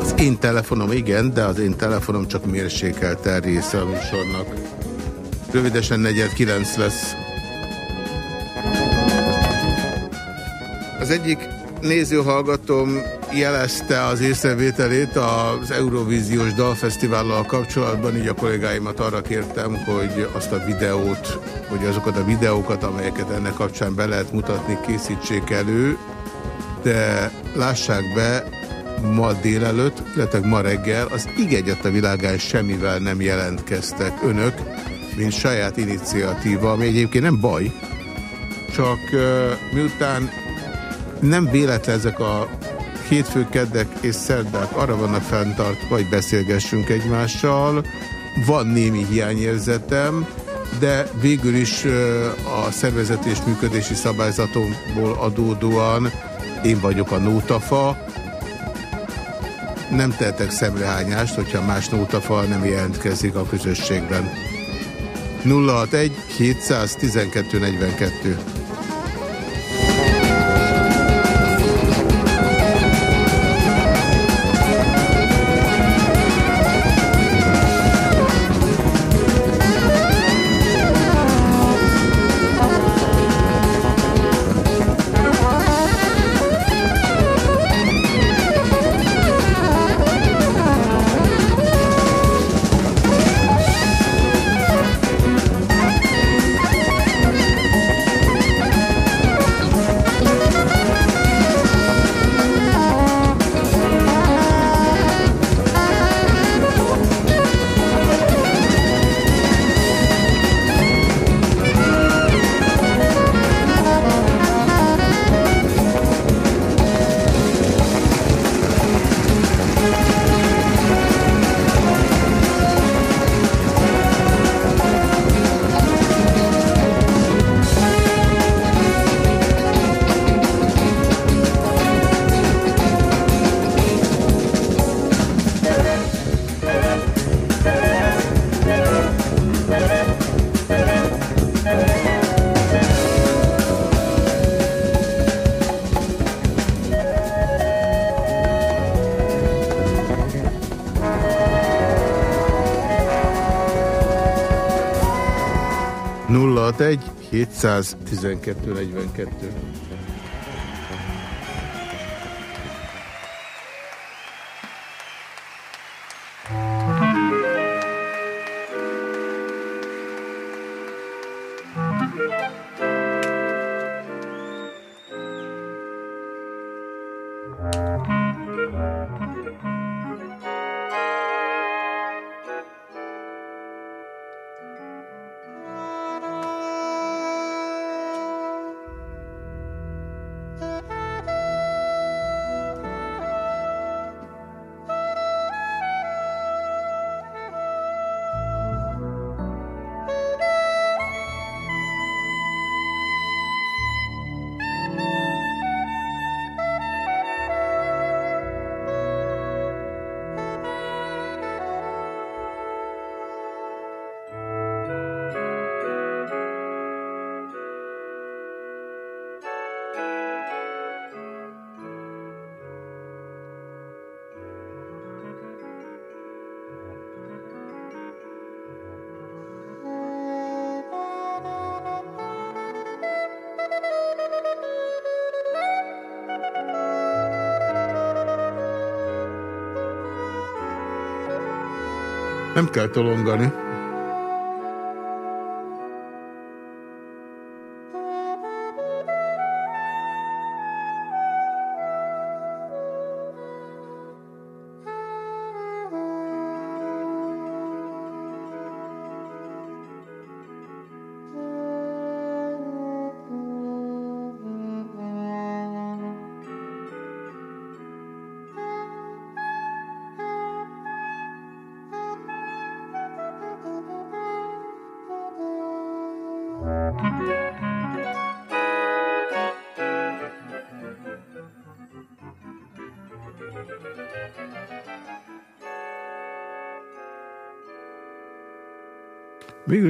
Az én telefonom igen, de az én telefonom csak mérsékelt része a műsornak. Rövidesen negyed kilenc lesz. Az egyik nézőhallgatom jelezte az észrevételét az Eurovíziós Dalfesztivállal kapcsolatban, így a kollégáimat arra kértem, hogy azt a videót, hogy azokat a videókat, amelyeket ennek kapcsán be lehet mutatni, készítsék elő, de lássák be, ma délelőtt, illetve ma reggel az igegyet a világán semmivel nem jelentkeztek önök, mint saját iniciatíva, ami egyébként nem baj, csak miután nem véletlen ezek a hétfő, keddek és szerdák arra vannak fenntartva, hogy beszélgessünk egymással. Van némi hiányérzetem, de végül is a szervezet és működési szabályzatomból adódóan én vagyok a nótafa. Nem tehetek szemrehányást, hogyha más nótafa nem jelentkezik a közösségben. 061 712 42 712 42. Nem kell tolongani.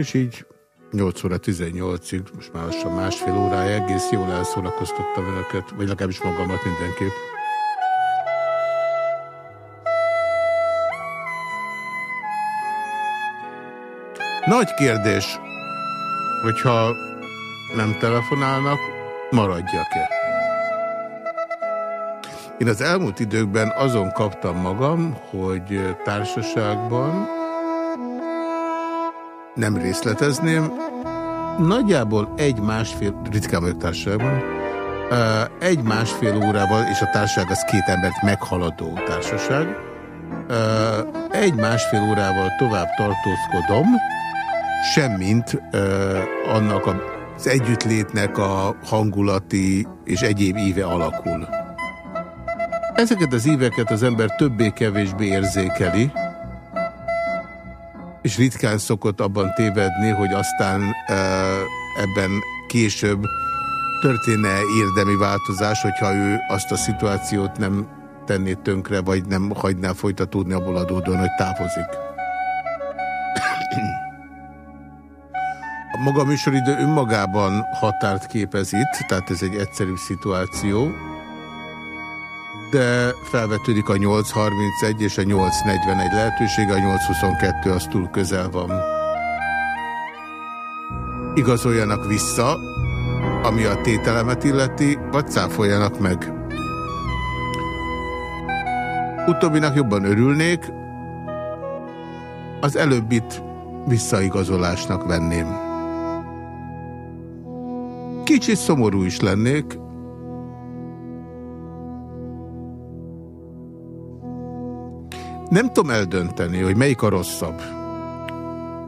Is így 8 óra 18-ig, most már lassan másfél órája, egész jól elszórakoztattam önöket, vagy legalábbis magamat mindenképp. Nagy kérdés, hogyha nem telefonálnak, maradjak-e? Én az elmúlt időkben azon kaptam magam, hogy társaságban nem részletezném, nagyjából egy-másfél, ritkán vagyok társaságban, egy-másfél órával, és a társaság az két embert meghaladó társaság, egy-másfél órával tovább tartózkodom, semmint annak az együttlétnek a hangulati és egyéb íve alakul. Ezeket az íveket az ember többé-kevésbé érzékeli, és ritkán szokott abban tévedni, hogy aztán e, ebben később történne érdemi változás, hogyha ő azt a szituációt nem tenné tönkre, vagy nem hagyná folytatódni abból adódóan, hogy távozik. A maga műsoridő önmagában határt képez itt, tehát ez egy egyszerű szituáció, de felvetődik a 831 és a 841 lehetősége, a 822 az túl közel van. Igazoljanak vissza, ami a tételemet illeti, vagy cáfoljanak meg. Utóbbinak jobban örülnék, az előbbit visszaigazolásnak venném. Kicsit szomorú is lennék, Nem tudom eldönteni, hogy melyik a rosszabb.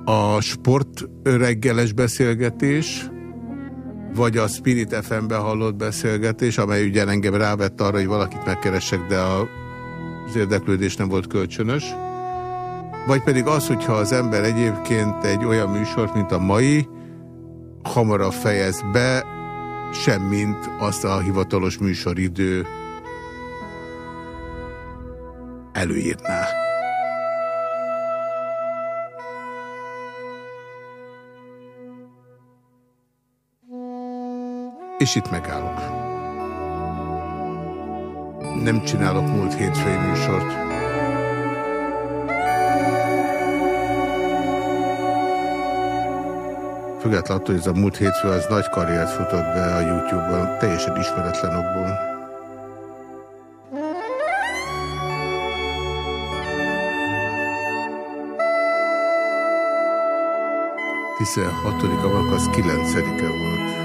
A sport reggeles beszélgetés, vagy a Spirit FM-ben hallott beszélgetés, amely ugye engem rávett arra, hogy valakit megkeressek, de az érdeklődés nem volt kölcsönös. Vagy pedig az, hogyha az ember egyébként egy olyan műsort, mint a mai, hamarabb fejez be, semmint azt a hivatalos műsoridő előírná. És itt megállok. Nem csinálok múlt hétfői műsort. Függetlenül attól, hogy ez a múlt hétfő az nagy karriert futott be a YouTube-ban, teljesen ismeretlen okból. 16-a van, az 9-e volt.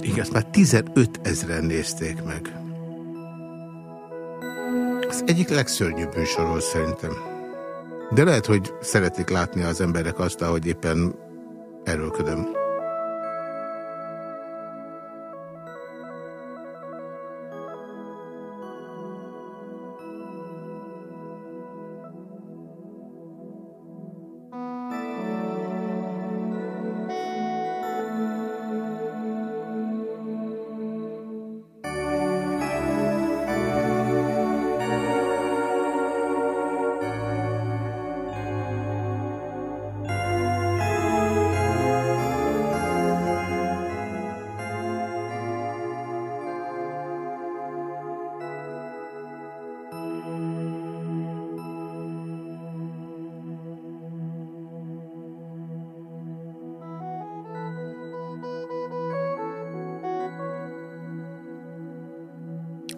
Igen, már 15 ezeren nézték meg. Az egyik legszörnyűbb műsorról szerintem. De lehet, hogy szeretik látni az emberek azt, hogy éppen erőlködöm.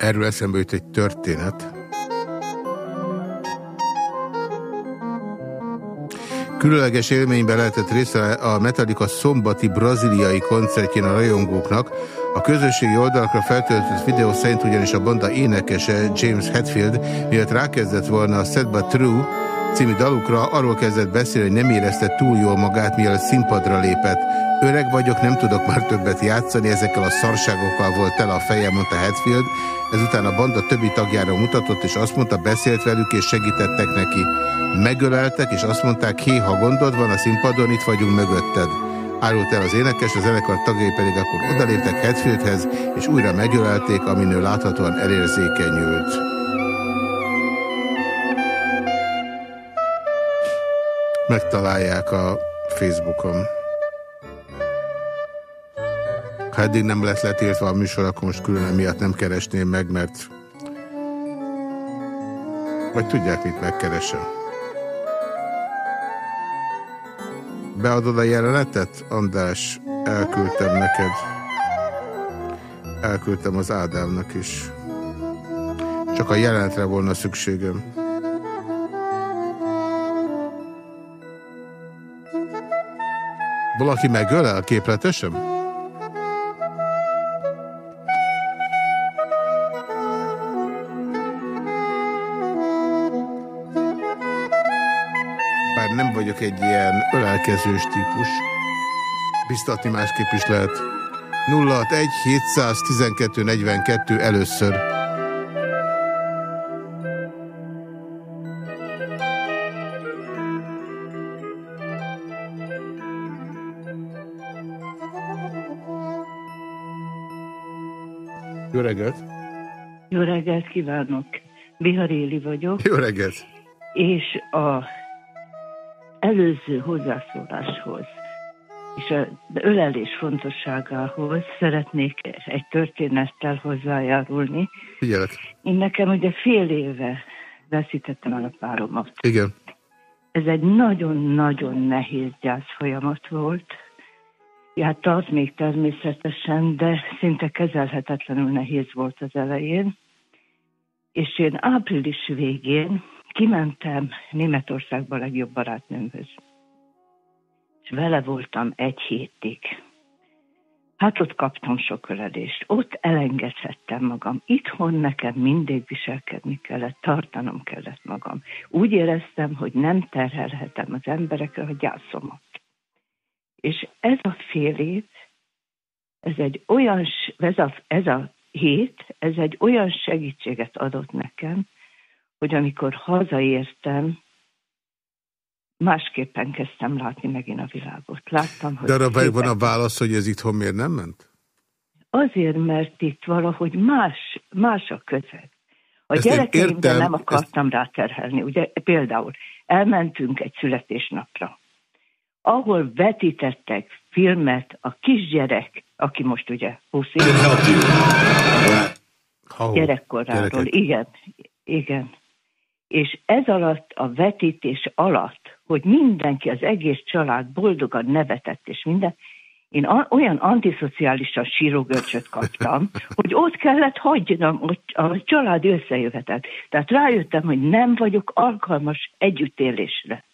Erről eszembe jut egy történet. Különleges élményben lehetett része a Metallica szombati braziliai koncertjén a rajongóknak. A közösségi oldalakra feltöltött videó szerint ugyanis a banda énekese James Hetfield, miatt rákezdett volna a Set But True című dalukra, arról kezdett beszélni, hogy nem érezte túl jól magát, mielőtt színpadra lépett. Öreg vagyok, nem tudok már többet játszani, ezekkel a szarságokkal volt tele a fejem, mondta Hetfield, Ezután a banda többi tagjára mutatott, és azt mondta, beszélt velük, és segítettek neki. Megöleltek, és azt mondták, hé, ha gondod van a színpadon, itt vagyunk mögötted. árult el az énekes, a zenekar tagjai pedig akkor odaléptek Hetfieldhez, és újra megölelték, aminő láthatóan elérzékenyült. Megtalálják a Facebookon. Ha eddig nem lett letírtva a műsor, akkor most külön emiatt nem keresném meg, mert vagy tudják, mit megkeresem. Beadod a jelenetet? András, elküldtem neked. Elküldtem az Ádámnak is. Csak a jelenetre volna szükségem. Valaki megölel képletesem? Egy ilyen ölelkezős típus. Biztatni másképp is lehet. 061 712 42 először. Jó reggelt! Jó reggelt kívánok! Biharéli vagyok. Jó reggelt! És a előző hozzászóláshoz és az ölelés fontosságához szeretnék egy történettel hozzájárulni. Figyelek. Én nekem ugye fél éve veszítettem el a páromat. Igen. Ez egy nagyon-nagyon nehéz gyász folyamat volt. Hát tart még természetesen, de szinte kezelhetetlenül nehéz volt az elején. És én április végén kimentem Németországba legjobb barátnőmhöz. És vele voltam egy hétig. Hát ott kaptam sok ölelést, ott elengedhettem magam. Itthon nekem mindig viselkedni kellett, tartanom kellett magam. Úgy éreztem, hogy nem terhelhetem az emberekre a gyászomat. És ez a fél év, ez egy olyan, ez a, ez a hét, ez egy olyan segítséget adott nekem, hogy amikor hazaértem, másképpen kezdtem látni megint a világot. Láttam, hogy... De arra van a válasz, hogy ez itthon miért nem ment? Azért, mert itt valahogy más, más a közeg. A gyerekeimre nem akartam ezt... ráterhelni. Ugye például elmentünk egy születésnapra, ahol vetítettek filmet a kisgyerek, aki most ugye 20 éves, gyerekkoráról. Igen, igen és ez alatt a vetítés alatt, hogy mindenki, az egész család boldogan nevetett és minden, én olyan antiszociálisan sírógörcsöt kaptam, (laughs) hogy ott kellett hagynom a család összejövetet. Tehát rájöttem, hogy nem vagyok alkalmas együttélésre.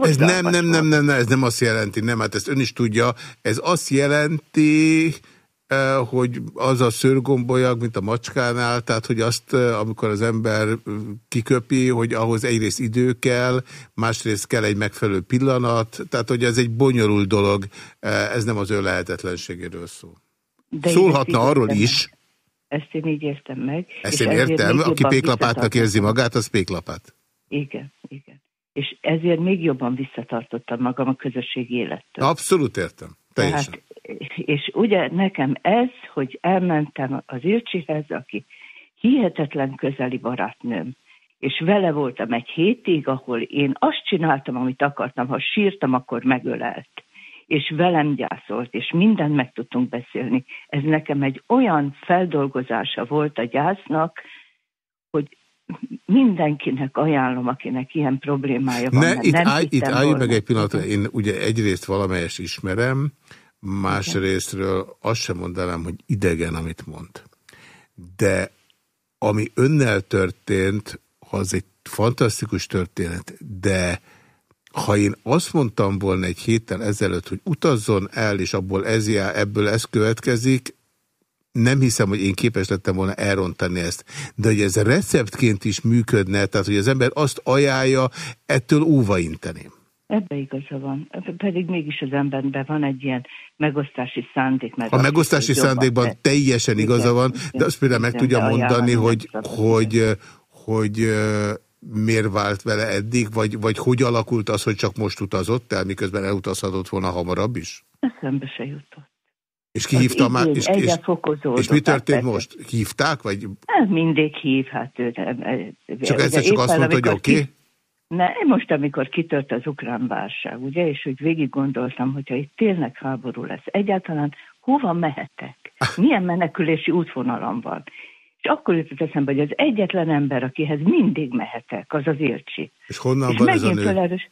Ez nem, nem, nem, nem, nem, ez nem azt jelenti, nem, hát ezt ön is tudja, ez azt jelenti, hogy az a szőrgombolyag, mint a macskánál, tehát hogy azt, amikor az ember kiköpi, hogy ahhoz egyrészt idő kell, másrészt kell egy megfelelő pillanat, tehát hogy ez egy bonyolult dolog, ez nem az ő lehetetlenségéről szól. De Szólhatna arról meg. is. Ezt én így értem meg. Ezt én értem, aki péklapátnak érzi magát, az péklapát. Igen, igen. És ezért még jobban visszatartottam magam a közösségi élettől. Abszolút értem. Teljesen. Tehát és ugye nekem ez, hogy elmentem az Ilcsihez, aki hihetetlen közeli barátnőm, és vele voltam egy hétig, ahol én azt csináltam, amit akartam, ha sírtam, akkor megölelt. És velem gyászolt, és mindent meg tudtunk beszélni. Ez nekem egy olyan feldolgozása volt a gyásznak, hogy mindenkinek ajánlom, akinek ilyen problémája van. Ne, itt, nem állj, itt állj meg egy pillanatra, én ugye egyrészt valamelyest ismerem, másrésztről azt sem mondanám, hogy idegen, amit mond. De ami önnel történt, az egy fantasztikus történet, de ha én azt mondtam volna egy héttel ezelőtt, hogy utazzon el, és abból ez jár, ebből ez következik, nem hiszem, hogy én képes lettem volna elrontani ezt. De hogy ez receptként is működne, tehát hogy az ember azt ajánlja, ettől óvainteném. Ebbe igaza van. Pedig mégis az emberben van egy ilyen megosztási szándék. Meg a megosztási szándékban jobban. teljesen igaza van, igen, de azt például meg tudja mondani, hogy, hogy, hogy miért vált vele eddig, vagy, vagy hogy alakult az, hogy csak most utazott el, miközben elutazhatott volna hamarabb is? Eszembe se jutott. És ki hívta már? És, és, és mi történt hát, most? Hívták? Vagy... Hát mindig hív, hát. Csak egyszer csak azt mondta, hogy oké? Okay? Ne, most, amikor kitört az ukrán válság, ugye, és hogy végig gondoltam, hogyha itt tényleg háború lesz, egyáltalán hova mehetek? Milyen menekülési útvonalam van? És akkor jutott eszembe, hogy az egyetlen ember, akihez mindig mehetek, az az Ilcsi. És honnan és van ez a nő? Felerős,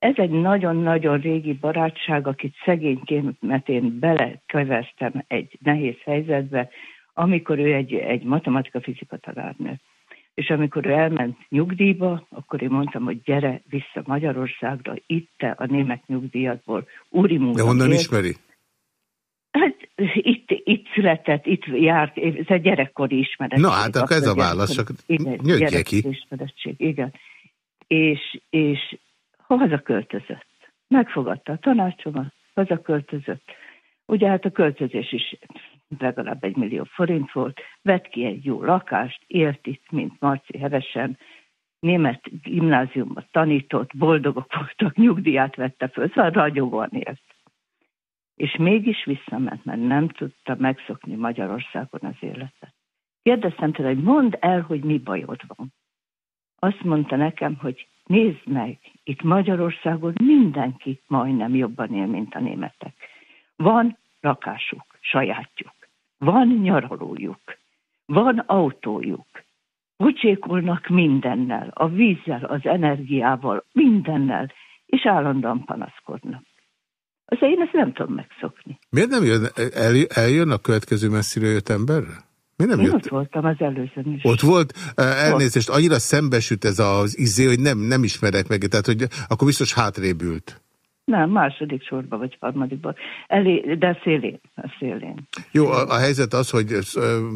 ez egy nagyon-nagyon régi barátság, akit szegényként, mert én belekeveztem egy nehéz helyzetbe, amikor ő egy, egy matematika-fizika tanárnő. És amikor ő elment nyugdíjba, akkor én mondtam, hogy gyere vissza Magyarországra, itt a német nyugdíjatból úri De honnan ismeri? Hát itt, itt született, itt járt, ez egy gyerekkori ismerettség. Na hát akkor ez a válasz, csak nyögje ki. Ismerettség, igen. És, és hazaköltözött. Megfogadta a tanácsomat, hazaköltözött. Ugye hát a költözés is legalább egy millió forint volt, vett ki egy jó lakást, élt itt, mint Marci Hevesen, német gimnáziumban tanított, boldogok voltak, nyugdíját vette föl, szóval ragyogóan élt. És mégis visszament, mert nem tudta megszokni Magyarországon az életet. Kérdeztem tőle, hogy mondd el, hogy mi bajod van. Azt mondta nekem, hogy nézd meg, itt Magyarországon mindenki majdnem jobban él, mint a németek. Van lakásuk, sajátjuk. Van nyaralójuk. Van autójuk. Bocsékolnak mindennel, a vízzel, az energiával, mindennel, és állandóan panaszkodnak. Azért én ezt nem tudom megszokni. Miért nem jön, el, eljön a következő messziről jött emberre? Mi nem Én jött? ott voltam az előzőn is. Ott volt? Elnézést, annyira szembesült ez az izé, hogy nem, nem ismerek meg, tehát hogy akkor biztos hátrébült. Nem, második sorba vagy harmadikban. Elé, de szélén, a szélén. Jó, a, a helyzet az, hogy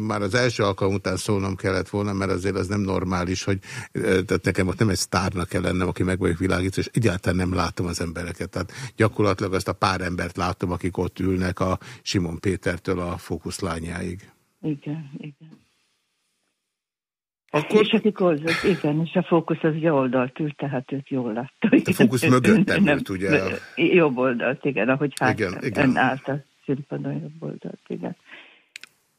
már az első alkalom után szólnom kellett volna, mert azért az nem normális, hogy tehát nekem ott nem egy sztárnak kell lennem, aki meg vagyok világítva, és egyáltalán nem látom az embereket. Tehát gyakorlatilag azt a pár embert látom, akik ott ülnek a Simon Pétertől a fókuszlányáig. Igen, igen. Akkor... És akik oldalt, igen, és a fókusz az ugye oldalt ült, tehát őt jól látta. A fókusz (laughs) mögöttem nem, ült, ugye? Jobb oldalt, igen, ahogy hát igen, igen. állt a színpadon jobb oldalt, igen.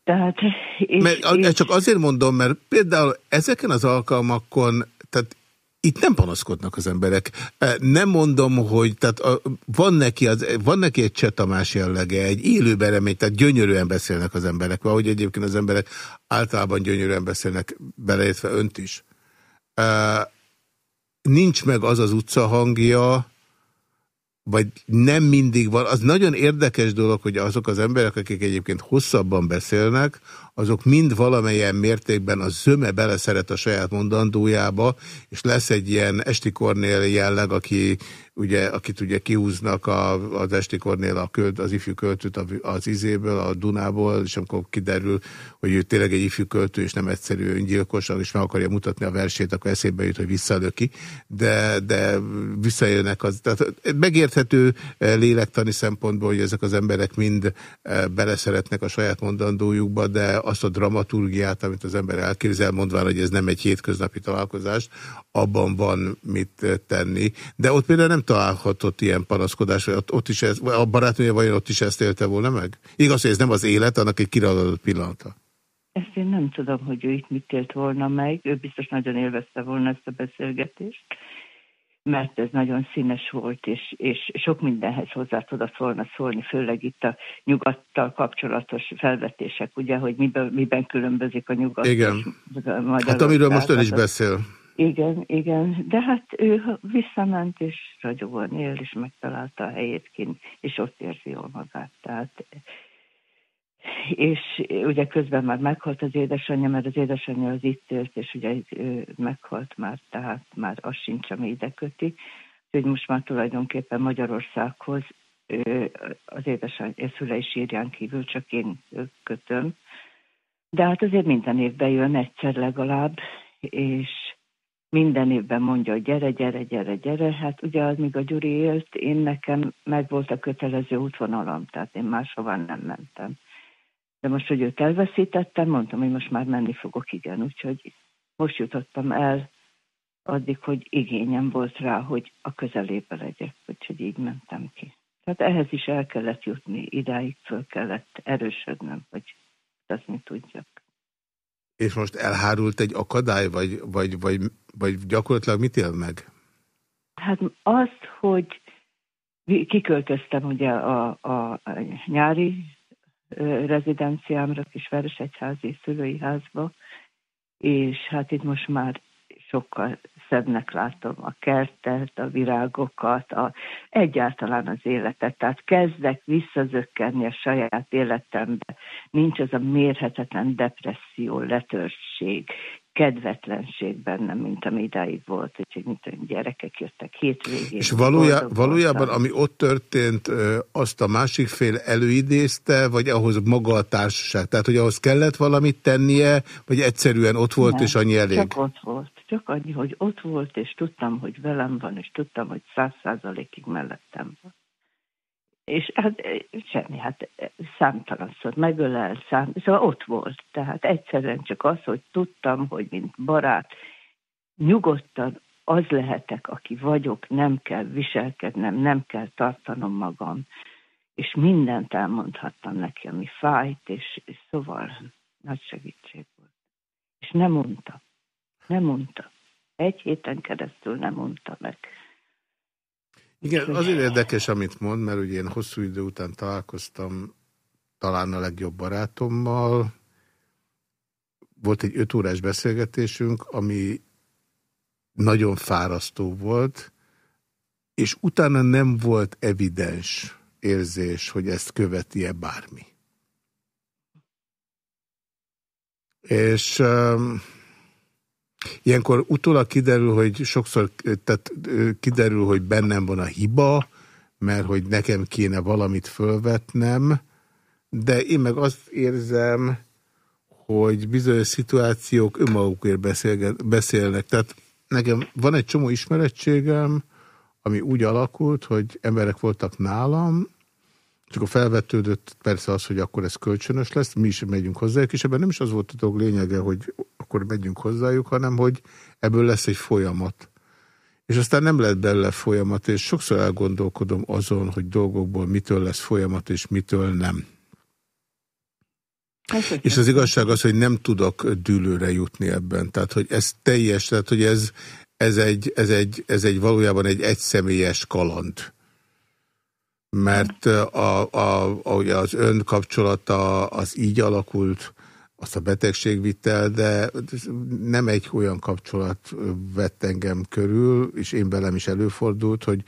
Tehát, és, mert, és... Csak azért mondom, mert például ezeken az alkalmakon, tehát itt nem panaszkodnak az emberek. Nem mondom, hogy tehát a, van, neki az, van neki egy csetamás jellege, egy élő beremény, tehát gyönyörűen beszélnek az emberek, ahogy egyébként az emberek általában gyönyörűen beszélnek, beleértve önt is. Nincs meg az az utca hangja, vagy nem mindig van. Az nagyon érdekes dolog, hogy azok az emberek, akik egyébként hosszabban beszélnek, azok mind valamelyen mértékben a zöme beleszeret a saját mondandójába, és lesz egy ilyen Esti Kornél jelleg, aki ugye, akit ugye kihúznak a, az Esti Kornél a költ, az ifjú költőt az izéből, a Dunából, és amikor kiderül, hogy ő tényleg egy ifjú költő, és nem egyszerű öngyilkos, és meg akarja mutatni a versét, akkor eszébe jut, hogy visszalöki, de, de visszajönnek az. Tehát megérthető eh, lélektani szempontból, hogy ezek az emberek mind eh, beleszeretnek a saját mondandójukba, de azt a dramaturgiát, amit az ember elképzel, mondván, hogy ez nem egy hétköznapi találkozás, abban van mit tenni. De ott például nem találhatott ilyen panaszkodás, vagy ott, ott is ez, a barátnője vajon ott is ezt élte volna meg? Igaz, hogy ez nem az élet, annak egy kiradott pillanata. Ezt én nem tudom, hogy ő itt mit élt volna meg. Ő biztos nagyon élvezte volna ezt a beszélgetést mert ez nagyon színes volt, és, és sok mindenhez hozzá tudott volna szólni, főleg itt a nyugattal kapcsolatos felvetések, ugye, hogy miben, miben különbözik a nyugat. Igen, hát amiről most ön is beszél. Igen, igen, de hát ő visszament, és ragyogóan él, és megtalálta a helyét kint, és ott érzi jól magát. Tehát és ugye közben már meghalt az édesanyja, mert az édesanyja az itt élt, és ugye meghalt már, tehát már az sincs, ami ide köti. Úgyhogy most már tulajdonképpen Magyarországhoz az édesanyja szülei sírján kívül csak én kötöm. De hát azért minden évben jön egyszer legalább, és minden évben mondja, hogy gyere, gyere, gyere, gyere. Hát ugye az, míg a Gyuri élt, én nekem meg volt a kötelező útvonalam, tehát én máshova nem mentem. De most, hogy őt elveszítettem, mondtam, hogy most már menni fogok, igen. Úgyhogy most jutottam el addig, hogy igényem volt rá, hogy a közelébe legyek. Úgyhogy így mentem ki. Tehát ehhez is el kellett jutni, idáig föl kellett erősödnöm, hogy mi tudjak. És most elhárult egy akadály, vagy, vagy, vagy, vagy gyakorlatilag mit él meg? Hát azt, hogy kiköltöztem ugye a, a nyári rezidenciámra, Kisvárosegyházi szülői házba, és hát itt most már sokkal szebbnek látom a kertet, a virágokat, a, egyáltalán az életet. Tehát kezdek visszazökkenni a saját életembe. Nincs az a mérhetetlen depresszió, letörtség, kedvetlenség bennem, mint ami idáig volt, úgyhogy mint olyan gyerekek jöttek hétvégén. És valójá, valójában, ami ott történt, azt a másik fél előidézte, vagy ahhoz maga a társaság? Tehát, hogy ahhoz kellett valamit tennie, vagy egyszerűen ott volt, Nem, és annyi elég? csak ott volt. Csak annyi, hogy ott volt, és tudtam, hogy velem van, és tudtam, hogy száz százalékig mellettem van. És hát semmi, hát számtalanszor megölel, szám, szóval ott volt. Tehát egyszerűen csak az, hogy tudtam, hogy mint barát, nyugodtan az lehetek, aki vagyok, nem kell viselkednem, nem kell tartanom magam, és mindent elmondhattam neki, ami fájt, és, és szóval nagy segítség volt. És nem mondta, nem mondta. Egy héten keresztül nem mondta meg. Igen, azért érdekes, amit mond, mert ugye én hosszú idő után találkoztam talán a legjobb barátommal. Volt egy öt órás beszélgetésünk, ami nagyon fárasztó volt, és utána nem volt evidens érzés, hogy ezt követi-e bármi. És... Um, Ilyenkor utólag kiderül, hogy sokszor tehát kiderül, hogy bennem van a hiba, mert hogy nekem kéne valamit fölvetnem, de én meg azt érzem, hogy bizonyos szituációk önmagukért beszélnek. Tehát nekem van egy csomó ismerettségem, ami úgy alakult, hogy emberek voltak nálam, csak a felvetődött persze az, hogy akkor ez kölcsönös lesz, mi is megyünk hozzájuk, és ebben nem is az volt a dolog lényege, hogy akkor megyünk hozzájuk, hanem hogy ebből lesz egy folyamat. És aztán nem lett belőle folyamat, és sokszor elgondolkodom azon, hogy dolgokból mitől lesz folyamat, és mitől nem. Hát, és az igazság az, hogy nem tudok dűlőre jutni ebben. Tehát, hogy ez teljes, tehát, hogy ez, ez, egy, ez, egy, ez egy valójában egy egyszemélyes kaland mert a, a, a, az ön kapcsolata az így alakult, azt a betegség vitt el, de nem egy olyan kapcsolat vett engem körül, és én velem is előfordult, hogy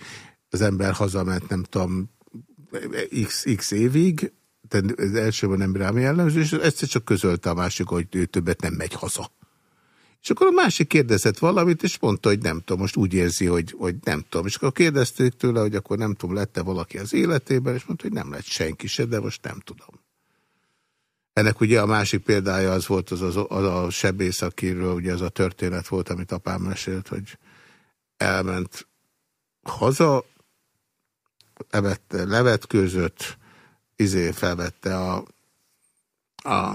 az ember hazament, nem tudom, x, x évig, de az elsőben nem rám jellemző, és egyszer csak közölte a másik, hogy ő többet nem megy haza. És akkor a másik kérdezett valamit, és mondta, hogy nem tudom, most úgy érzi, hogy, hogy nem tudom. És akkor kérdezték tőle, hogy akkor nem tudom, lette valaki az életében, és mondta, hogy nem lett senki se, de most nem tudom. Ennek ugye a másik példája az volt az, az, az a sebész, akiről ugye az a történet volt, amit apám mesélt, hogy elment haza, levette, levetkőzött, izé felvette a, a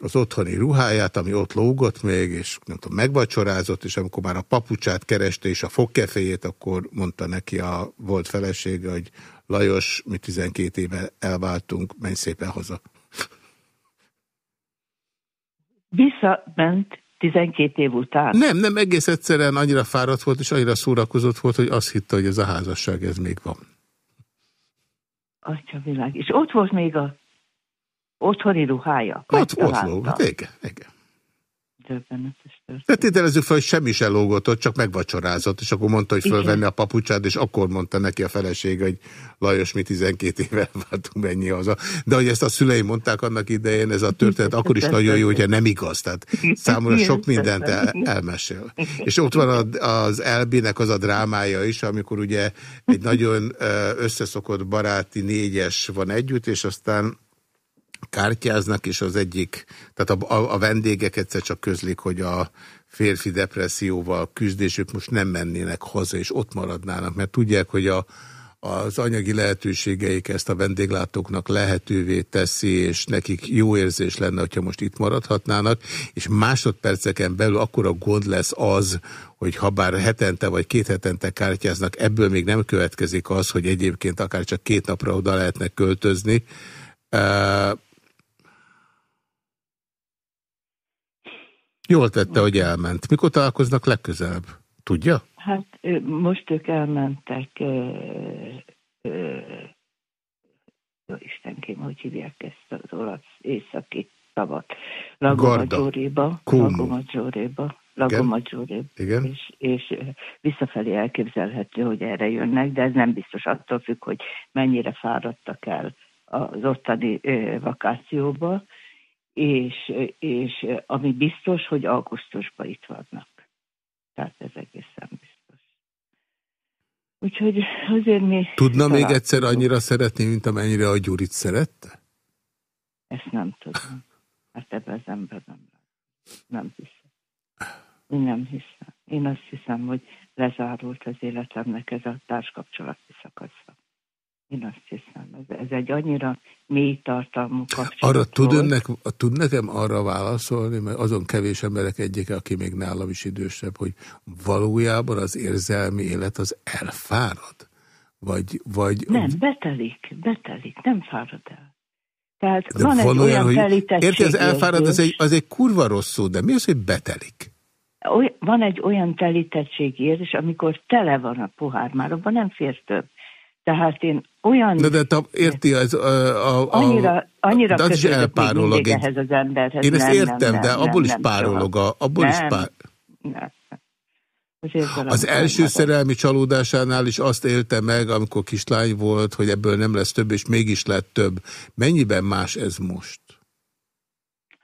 az otthoni ruháját, ami ott lógott még, és nem tudom, megvacsorázott, és amikor már a papucsát kereste, és a fogkeféjét, akkor mondta neki a volt felesége, hogy Lajos, mi 12 éve elváltunk, menj szépen haza. Visszament 12 év után? Nem, nem, egész egyszerűen annyira fáradt volt, és annyira szórakozott volt, hogy azt hitte, hogy ez a házasság, ez még van. Atya világ. És ott volt még a otthoni ruhája. Ott, ott lógott, igen, igen. Tehát tételezzük fel, hogy semmi se lógott ott, csak megvacsorázott, és akkor mondta, hogy fölvenni a papucsát, és akkor mondta neki a felesége, hogy Lajos, mi 12 éve (laughs) váltunk mennyi haza. De hogy ezt a szüleim mondták annak idején, ez a történet akkor is nagyon jó, hogyha nem igaz. Tehát számomra sok mindent el, elmesél. És ott van az Elbinek az a drámája is, amikor ugye egy nagyon összeszokott baráti négyes van együtt, és aztán kártyáznak, és az egyik, tehát a, a, a vendégek egyszer csak közlik, hogy a férfi depresszióval küzdésük most nem mennének haza, és ott maradnának, mert tudják, hogy a, az anyagi lehetőségeik ezt a vendéglátóknak lehetővé teszi, és nekik jó érzés lenne, hogyha most itt maradhatnának, és másodperceken belül akkor a gond lesz az, hogy ha bár hetente vagy két hetente kártyáznak, ebből még nem következik az, hogy egyébként akár csak két napra oda lehetnek költözni. Jól tette, hogy elment. Mikor találkoznak legközelebb? Tudja? Hát most ők elmentek jó Istenkém, hogy hívják ezt az olasz északi tavat. Lagomaggiore-ba. Lagomaggiore-ba. Lagomaggiore-ba. És, és visszafelé elképzelhető, hogy erre jönnek, de ez nem biztos attól függ, hogy mennyire fáradtak el az ottani vakációba, és, és ami biztos, hogy augusztusban itt vannak. Tehát ez egészen biztos. Úgyhogy azért mi... Tudna még egyszer annyira szeretni, mint amennyire a Gyurit szerette? Ezt nem tudom. Hát ebben az ember nem, nem hiszem. Én nem hiszem. Én azt hiszem, hogy lezárult az életemnek ez a társkapcsolati szakasza. Én azt hiszem, ez, ez egy annyira mély tartalmú kapcsolat Arra tud, önnek, tud nekem arra válaszolni, mert azon kevés emberek egyike, aki még nálam is idősebb, hogy valójában az érzelmi élet az elfárad? Vagy, vagy... Nem, betelik, betelik, nem fárad el. Tehát de van, van egy olyan, olyan telítettség. Érti, az elfárad, az egy, az egy kurva rossz szó, de mi az, hogy betelik? Van egy olyan telítettségérzés, amikor tele van a pohár, már abban nem fér több. Tehát én olyan... De, de te érti, ez a, a, annyira, annyira de az is elpárolog egy... ehhez az emberhez. Én ezt nem, értem, nem, de nem, abból nem, is párolog. A, abból nem, is pár... nem. Az, első szerelmi csalódásánál is azt élte meg, amikor kislány volt, hogy ebből nem lesz több, és mégis lett több. Mennyiben más ez most?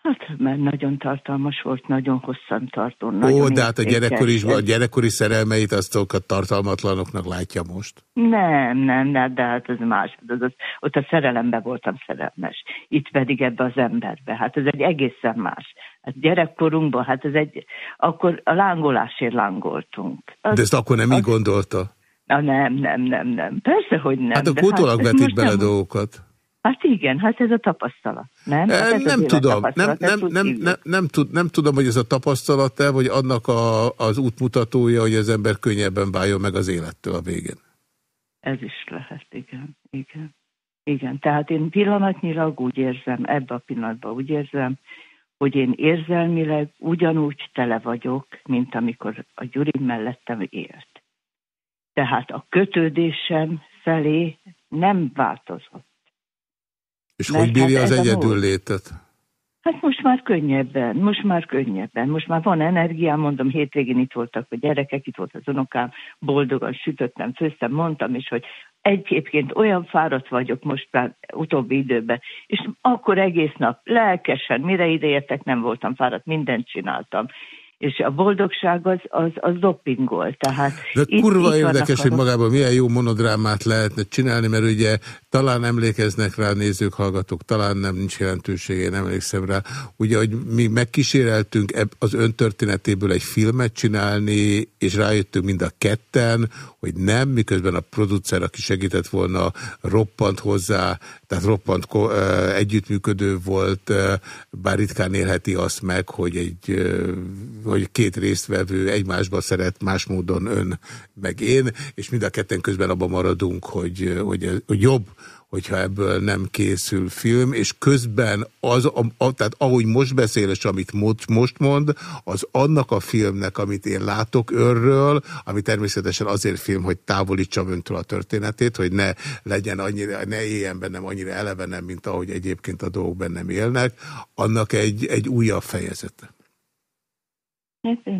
Hát, mert nagyon tartalmas volt, nagyon hosszan tartó. Ó, de hát a gyerekkori, a gyerekkori szerelmeit azokat tartalmatlanoknak látja most? Nem, nem, nem, de hát ez más. Az, az, ott a szerelembe voltam szerelmes. Itt pedig ebbe az emberbe. Hát ez egy egészen más. Hát gyerekkorunkban, hát ez egy, akkor a lángolásért lángoltunk. Az, de ezt akkor nem az, így gondolta? Na, nem, nem, nem, nem. Persze, hogy nem. Hát akkor utólag hát vetik bele nem... dolgokat. Hát igen, hát ez a tapasztalat, nem? Hát ez nem tudom, nem, nem, nem, nem, nem, tud, nem tudom, hogy ez a tapasztalat-e, vagy annak a, az útmutatója, hogy az ember könnyebben váljon meg az élettől a végén. Ez is lehet, igen, igen. Igen, tehát én pillanatnyilag úgy érzem, ebben a pillanatban úgy érzem, hogy én érzelmileg ugyanúgy tele vagyok, mint amikor a Gyuri mellettem élt. Tehát a kötődésem felé nem változott. És Mert hogy bírja hát az egyedül létet? Hát most már könnyebben, most már könnyebben. Most már van energiám, mondom, hétvégén itt voltak a gyerekek, itt volt az unokám, boldogan sütöttem, főztem, mondtam is, hogy egyébként olyan fáradt vagyok most már utóbbi időben, és akkor egész nap lelkesen, mire ideértek, nem voltam fáradt, mindent csináltam és a boldogság az, az, az dopingol. Tehát De itt, kurva itt érdekes, hogy magában milyen jó monodrámát lehetne csinálni, mert ugye talán emlékeznek rá nézők, hallgatók, talán nem nincs jelentősége, nem emlékszem rá. Ugye, hogy mi megkíséreltünk az öntörténetéből egy filmet csinálni, és rájöttünk mind a ketten, hogy nem, miközben a producer, aki segített volna, roppant hozzá, tehát roppant együttműködő volt, bár ritkán élheti azt meg, hogy egy hogy két résztvevő egymásba szeret más módon ön meg én, és mind a ketten közben abban maradunk, hogy, hogy, hogy jobb, hogyha ebből nem készül film, és közben az, a, a, tehát ahogy most beszél, és amit most mond, az annak a filmnek, amit én látok őrről, ami természetesen azért film, hogy távolítsam öntől a történetét, hogy ne legyen annyira, ne éljen bennem annyira elevenem, mint ahogy egyébként a dolgok bennem élnek, annak egy, egy újabb fejezete.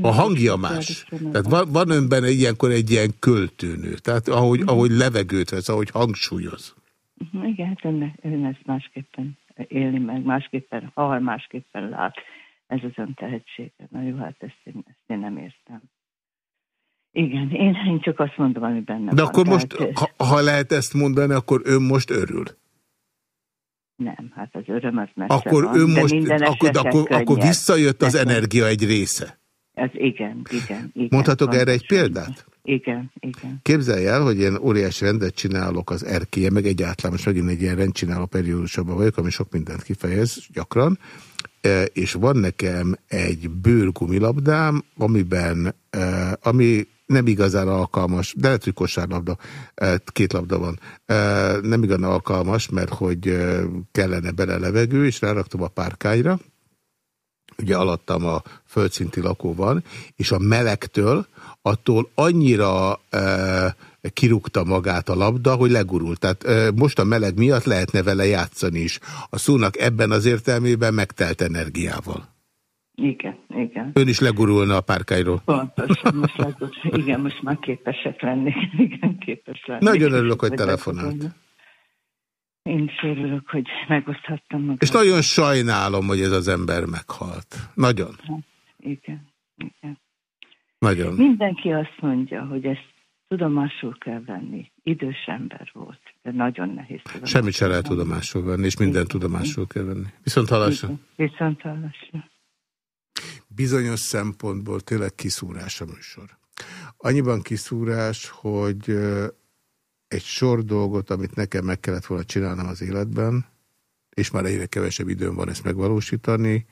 A hangja más. Tehát van, van önben ilyenkor egy ilyen költőnő. Tehát ahogy, uh-huh. ahogy levegőt vesz, ahogy hangsúlyoz. Uh-huh. Igen, hát ön, ön ezt másképpen élni meg, másképpen hal, másképpen lát. Ez az ön tehetsége. Na jó, hát ezt én, ezt én nem értem. Igen, én, én csak azt mondom, ami benne De van. akkor most, ha, ha lehet ezt mondani, akkor ön most örül? Nem, hát az öröm az messze akkor van, ön most, akkor, akkor, akkor visszajött az energia egy része? Ez igen, igen. igen Mondhatok van, erre egy példát? Igen, igen. Képzelj el, hogy én óriási rendet csinálok az erkélye, meg egyáltalán most megint egy ilyen rendcsináló periódusabban vagyok, ami sok mindent kifejez gyakran, e, és van nekem egy bőrgumilabdám, amiben, e, ami nem igazán alkalmas, de lehet, hogy kosárlabda, e, két labda van, nem igazán alkalmas, mert hogy kellene bele levegő, és ráraktam a párkányra, ugye alattam a földszinti lakó van, és a melegtől attól annyira e, kirúgta magát a labda, hogy legurult. Tehát e, most a meleg miatt lehetne vele játszani is. A szónak ebben az értelmében megtelt energiával. Igen, igen. Ön is legurulna a párkályról. Pontosan, most legurul. Igen, most már képesek lenni. (laughs) Igen, képes lenni. Nagyon örülök, hogy telefonált. Én is örülök, hogy megoszthattam magam. És nagyon sajnálom, hogy ez az ember meghalt. Nagyon. Hát, igen, igen. Nagyon. Mindenki azt mondja, hogy ezt tudomásul kell venni. Idős ember volt, de nagyon nehéz tudomásul Semmit se lehet tudomásul venni, és minden tudomásul kell venni. Viszont hallásra. Viszont hallásra. Bizonyos szempontból tényleg kiszúrás a műsor. Annyiban kiszúrás, hogy egy sor dolgot, amit nekem meg kellett volna csinálnom az életben, és már egyre kevesebb időm van ezt megvalósítani,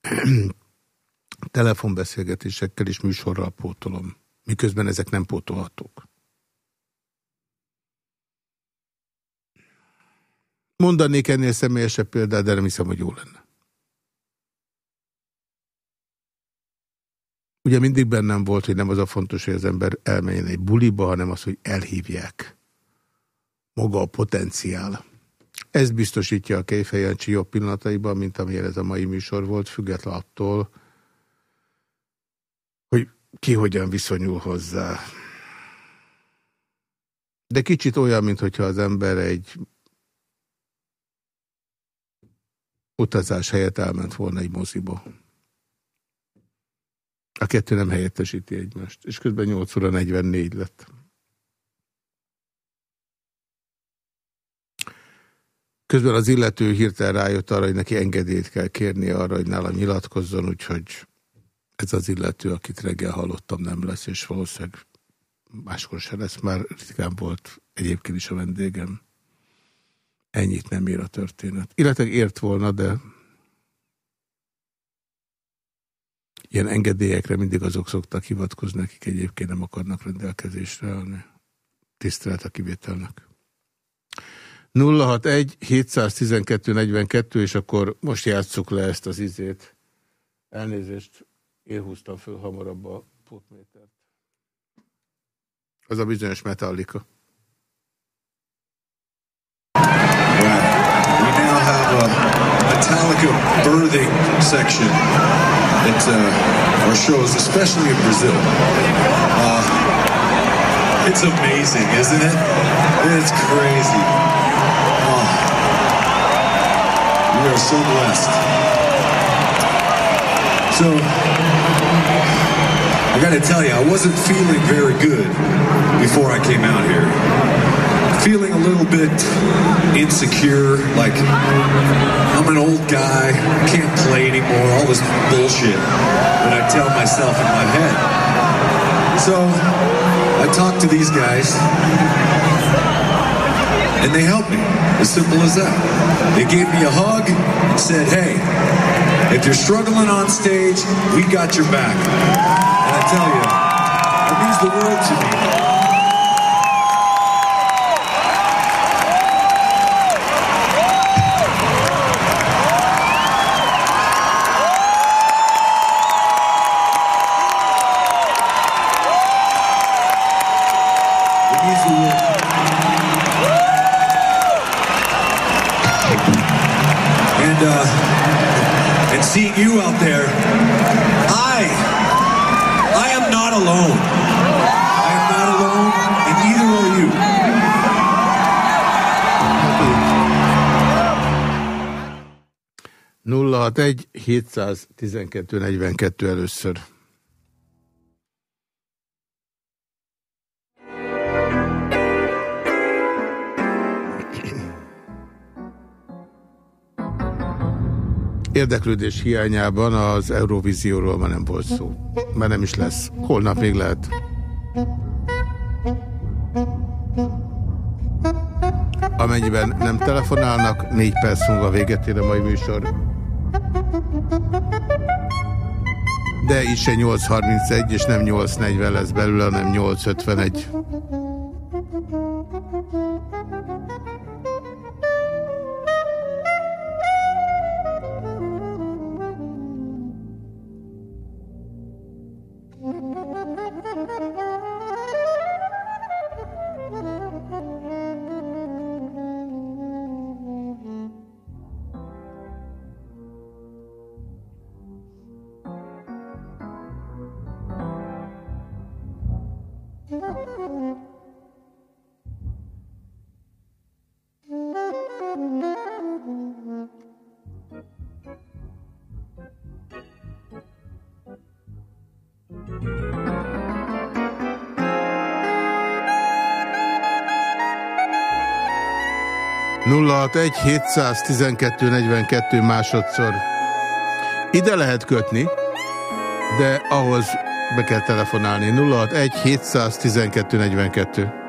(clears throat) telefonbeszélgetésekkel és műsorral pótolom, miközben ezek nem pótolhatók. Mondanék ennél személyesebb példát, de nem hiszem, hogy jó lenne. Ugye mindig bennem volt, hogy nem az a fontos, hogy az ember elmenjen egy buliba, hanem az, hogy elhívják. Maga a potenciál. Ez biztosítja a Kejfejancsi jobb pillanataiban, mint amilyen ez a mai műsor volt, független attól, ki hogyan viszonyul hozzá. De kicsit olyan, mintha az ember egy utazás helyett elment volna egy moziba. A kettő nem helyettesíti egymást, és közben 8 óra 44 lett. Közben az illető hirtelen rájött arra, hogy neki engedélyt kell kérni arra, hogy nála nyilatkozzon, úgyhogy ez az illető, akit reggel hallottam, nem lesz, és valószínűleg máskor se lesz, már ritkán volt egyébként is a vendégem. Ennyit nem ér a történet. Illetve ért volna, de ilyen engedélyekre mindig azok szoktak hivatkozni, akik egyébként nem akarnak rendelkezésre állni. Tisztelet a kivételnek. 061 712 42, és akkor most játsszuk le ezt az izét. Elnézést, én húztam föl hamarabb a potmétert. Az a bizonyos Metallica. We now have a Metallica birthing section at uh, our shows, especially in Brazil. Uh, it's amazing, isn't it? It's crazy. Oh, we are so blessed. So, I gotta tell you, I wasn't feeling very good before I came out here. Feeling a little bit insecure, like I'm an old guy, can't play anymore, all this bullshit that I tell myself in my head. So, I talked to these guys, and they helped me. As simple as that. They gave me a hug and said, hey, if you're struggling on stage, we got your back. I tell you, it means the world to me. 061 712 42 először. Érdeklődés hiányában az Eurovízióról ma nem volt szó, mert nem is lesz. Holnap még lehet. Amennyiben nem telefonálnak, négy perc múlva véget ér a mai műsor. De is se 8.31 és nem 8.40 lesz belőle, hanem 8.51. 061 712 42 másodszor. Ide lehet kötni, de ahhoz be kell telefonálni. 061 712 42.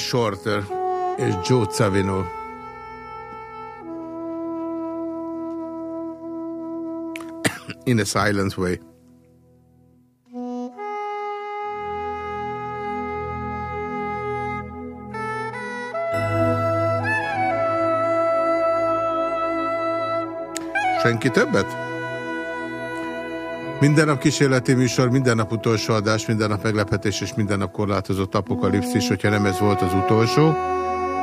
Shorter és Joe Savino. (coughs) In a silent way. Senki többet? Minden nap kísérleti műsor, minden nap utolsó adás, minden nap meglepetés és minden nap korlátozott apokalipszis, hogyha nem ez volt az utolsó.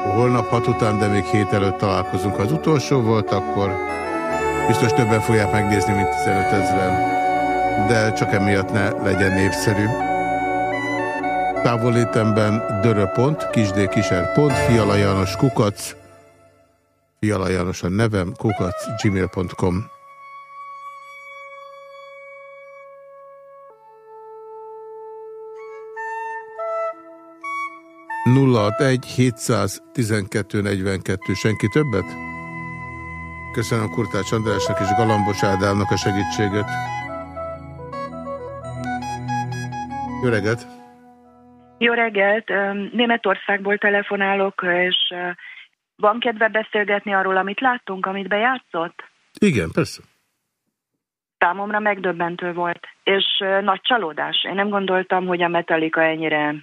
Holnap hat után, de még hét előtt találkozunk. Ha az utolsó volt, akkor biztos többen fogják megnézni, mint 15 ezeren. De csak emiatt ne legyen népszerű. Távolétemben dörö.pont, kisdkiser.pont, Fiala János kukac, Fiala János a nevem, kukac, gmail.com. 061 712 42. Senki többet? Köszönöm Kurtács Andrásnak és Galambos Ádámnak a segítséget. Jó reggelt! Jó reggelt! Németországból telefonálok, és van kedve beszélgetni arról, amit láttunk, amit bejátszott? Igen, persze. Számomra megdöbbentő volt, és nagy csalódás. Én nem gondoltam, hogy a Metallica ennyire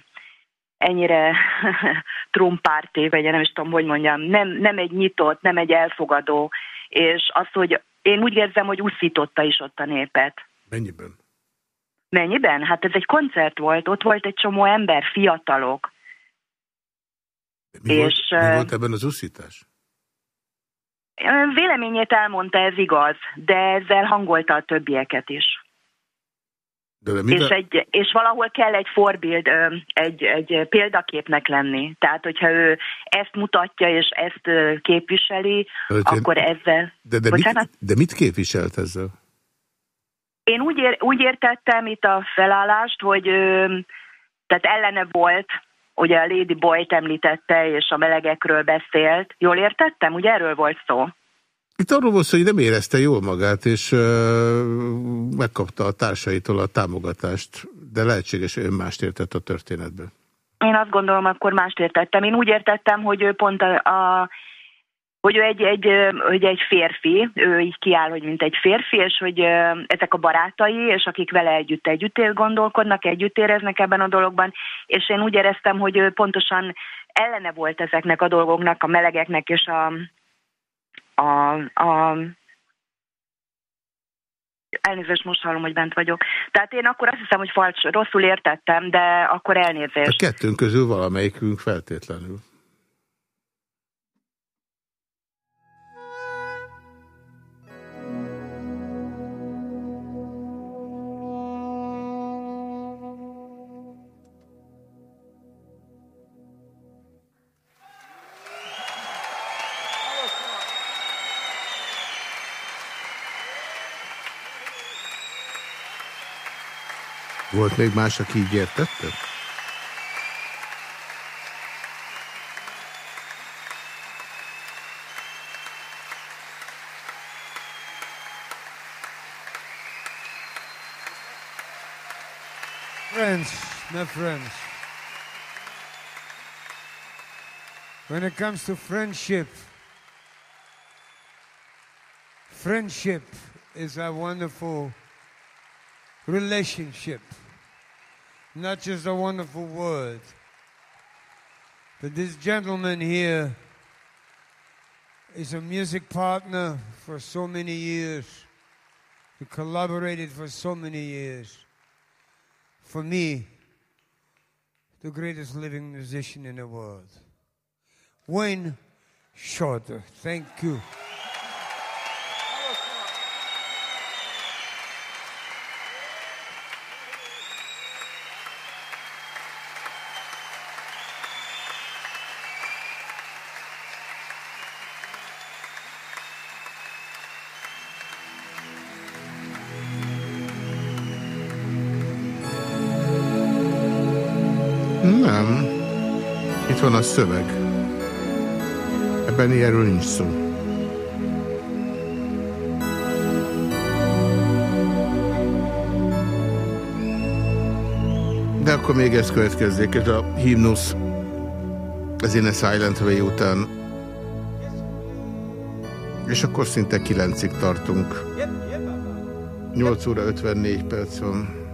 ennyire (laughs) trumpárté, vagy nem is tudom, hogy mondjam, nem, nem egy nyitott, nem egy elfogadó, és az, hogy én úgy érzem, hogy uszította is ott a népet. Mennyiben? Mennyiben? Hát ez egy koncert volt, ott volt egy csomó ember, fiatalok. mi, és, volt, mi volt ebben az uszítás? Véleményét elmondta, ez igaz, de ezzel hangolta a többieket is. De mivel... és, egy, és valahol kell egy forbild, egy, egy példaképnek lenni. Tehát, hogyha ő ezt mutatja és ezt képviseli, de, akkor ezzel... De, de, mit, de mit képviselt ezzel? Én úgy, ér, úgy értettem itt a felállást, hogy tehát ellene volt, ugye a Lady Boy-t említette, és a melegekről beszélt. Jól értettem? Ugye erről volt szó? Itt arról volt hogy nem érezte jól magát, és uh, megkapta a társaitól a támogatást, de lehetséges, hogy ön mást értett a történetben. Én azt gondolom, akkor mást értettem. Én úgy értettem, hogy ő pont a, a hogy ő egy, egy, hogy egy férfi, ő így kiáll, hogy mint egy férfi, és hogy ezek a barátai, és akik vele együtt együtt gondolkodnak, együtt éreznek ebben a dologban, és én úgy éreztem, hogy ő pontosan ellene volt ezeknek a dolgoknak, a melegeknek és a, a, a elnézést most hallom, hogy bent vagyok. Tehát én akkor azt hiszem, hogy falcs, rosszul értettem, de akkor elnézést. A kettőnk közül valamelyikünk feltétlenül. Volt még más, aki így értette? Friends, my friends. When it comes to friendship, friendship is a wonderful relationship, not just a wonderful word. But this gentleman here is a music partner for so many years. We collaborated for so many years. For me, the greatest living musician in the world. Wayne Shorter. Thank you. Szöveg. Ebben ilyenről nincs szó. De akkor még ez következzék, és a himnusz az In a Silent Way után. És akkor szinte kilencig tartunk. 8 óra 54 perc van.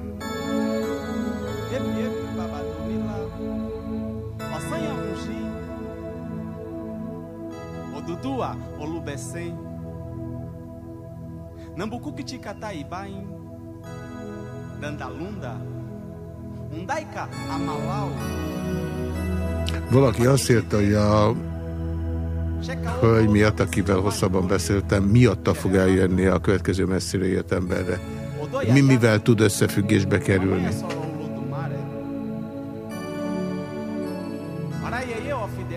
Nambucuquiticataibaim, Dandalunda, Undaika, Amalau, Valaki azt írta, hogy a hölgy miatt, akivel hosszabban beszéltem, miatta fog eljönni a következő messzire jött emberre. Mi mivel tud összefüggésbe kerülni?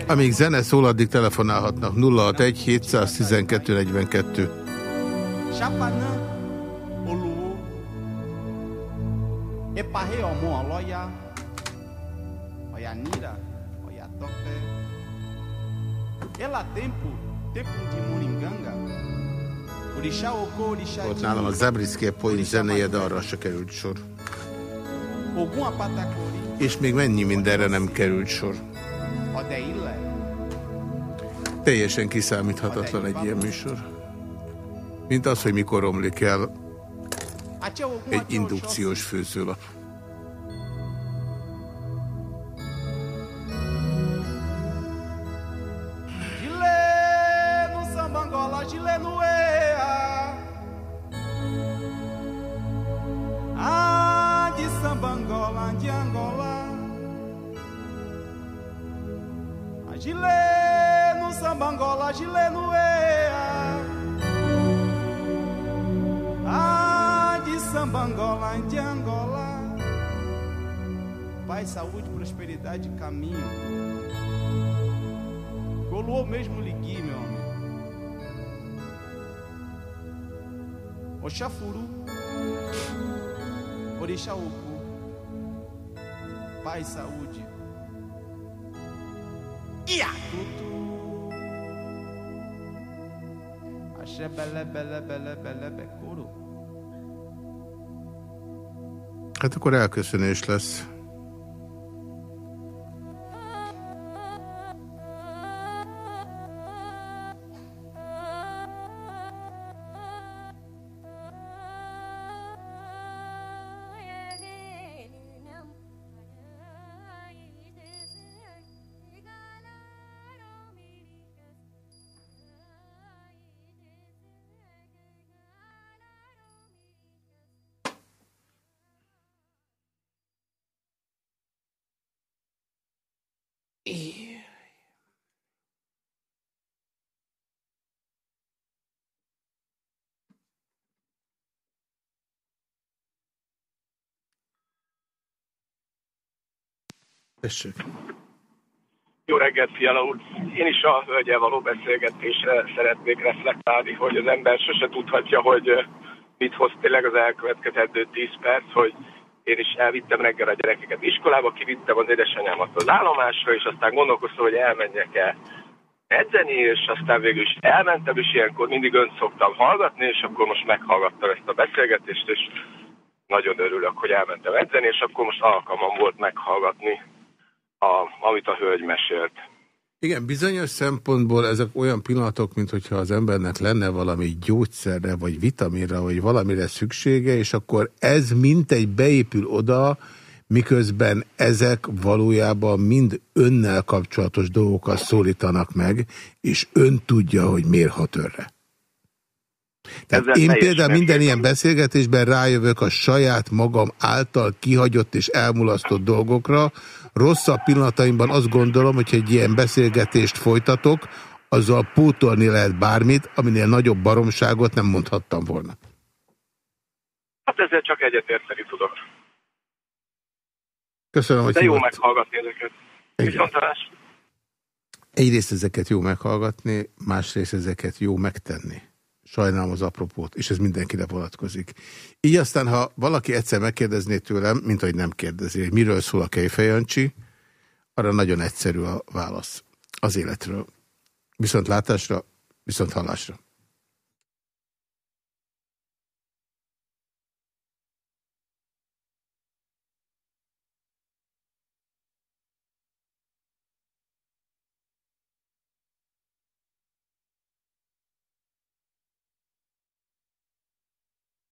Amíg zene szól, addig telefonálhatnak 061 712 42. Chapanã, Eparre, Omon, Oloia, Oianira, Oiatope, Ela Tempo, Tempo de Muringanga, Orixá Oko, Orixá Ott nálam a Zabriszki Point zenéje, de arra se került sor. És még mennyi mindenre nem került sor. Teljesen kiszámíthatatlan egy ilyen műsor. Mint az, hogy mikor romlik el Ogum egy indukciós főzőlap. Saúde. Iatutu. Axé, belé, belé, belé, belé, becoro. Hát akkor elköszönés lesz. Tessék. Jó reggelt, Fiala úr! Én is a hölgyel való beszélgetésre szeretnék reflektálni, hogy az ember sose tudhatja, hogy mit hoz tényleg az elkövetkezendő 10 perc, hogy én is elvittem reggel a gyerekeket iskolába, kivittem az édesanyámat az állomásra, és aztán gondolkoztam, hogy elmenjek-e edzeni, és aztán végül is elmentem, és ilyenkor mindig önt szoktam hallgatni, és akkor most meghallgattam ezt a beszélgetést, és nagyon örülök, hogy elmentem edzeni, és akkor most alkalmam volt meghallgatni, a, amit a hölgy mesélt. Igen, bizonyos szempontból ezek olyan pillanatok, mint hogyha az embernek lenne valami gyógyszerre, vagy vitaminra, vagy valamire szüksége, és akkor ez mintegy beépül oda, miközben ezek valójában mind önnel kapcsolatos dolgokat szólítanak meg, és ön tudja, hogy miért hat önre. Tehát Ezzel én például minden ilyen beszélgetésben rájövök a saját magam által kihagyott és elmulasztott dolgokra. Rosszabb pillanataimban azt gondolom, hogy egy ilyen beszélgetést folytatok, azzal pótolni lehet bármit, aminél nagyobb baromságot nem mondhattam volna. Hát ezzel csak egyetérteni tudok. Köszönöm, hogy De jó meghallgatni ezeket. Egyrészt ezeket jó meghallgatni, másrészt ezeket jó megtenni. Sajnálom az apropót, és ez mindenkire vonatkozik. Így aztán, ha valaki egyszer megkérdezné tőlem, mint hogy nem kérdezi, hogy miről szól a Kejfejancsi, arra nagyon egyszerű a válasz. Az életről. Viszont látásra, viszont hallásra.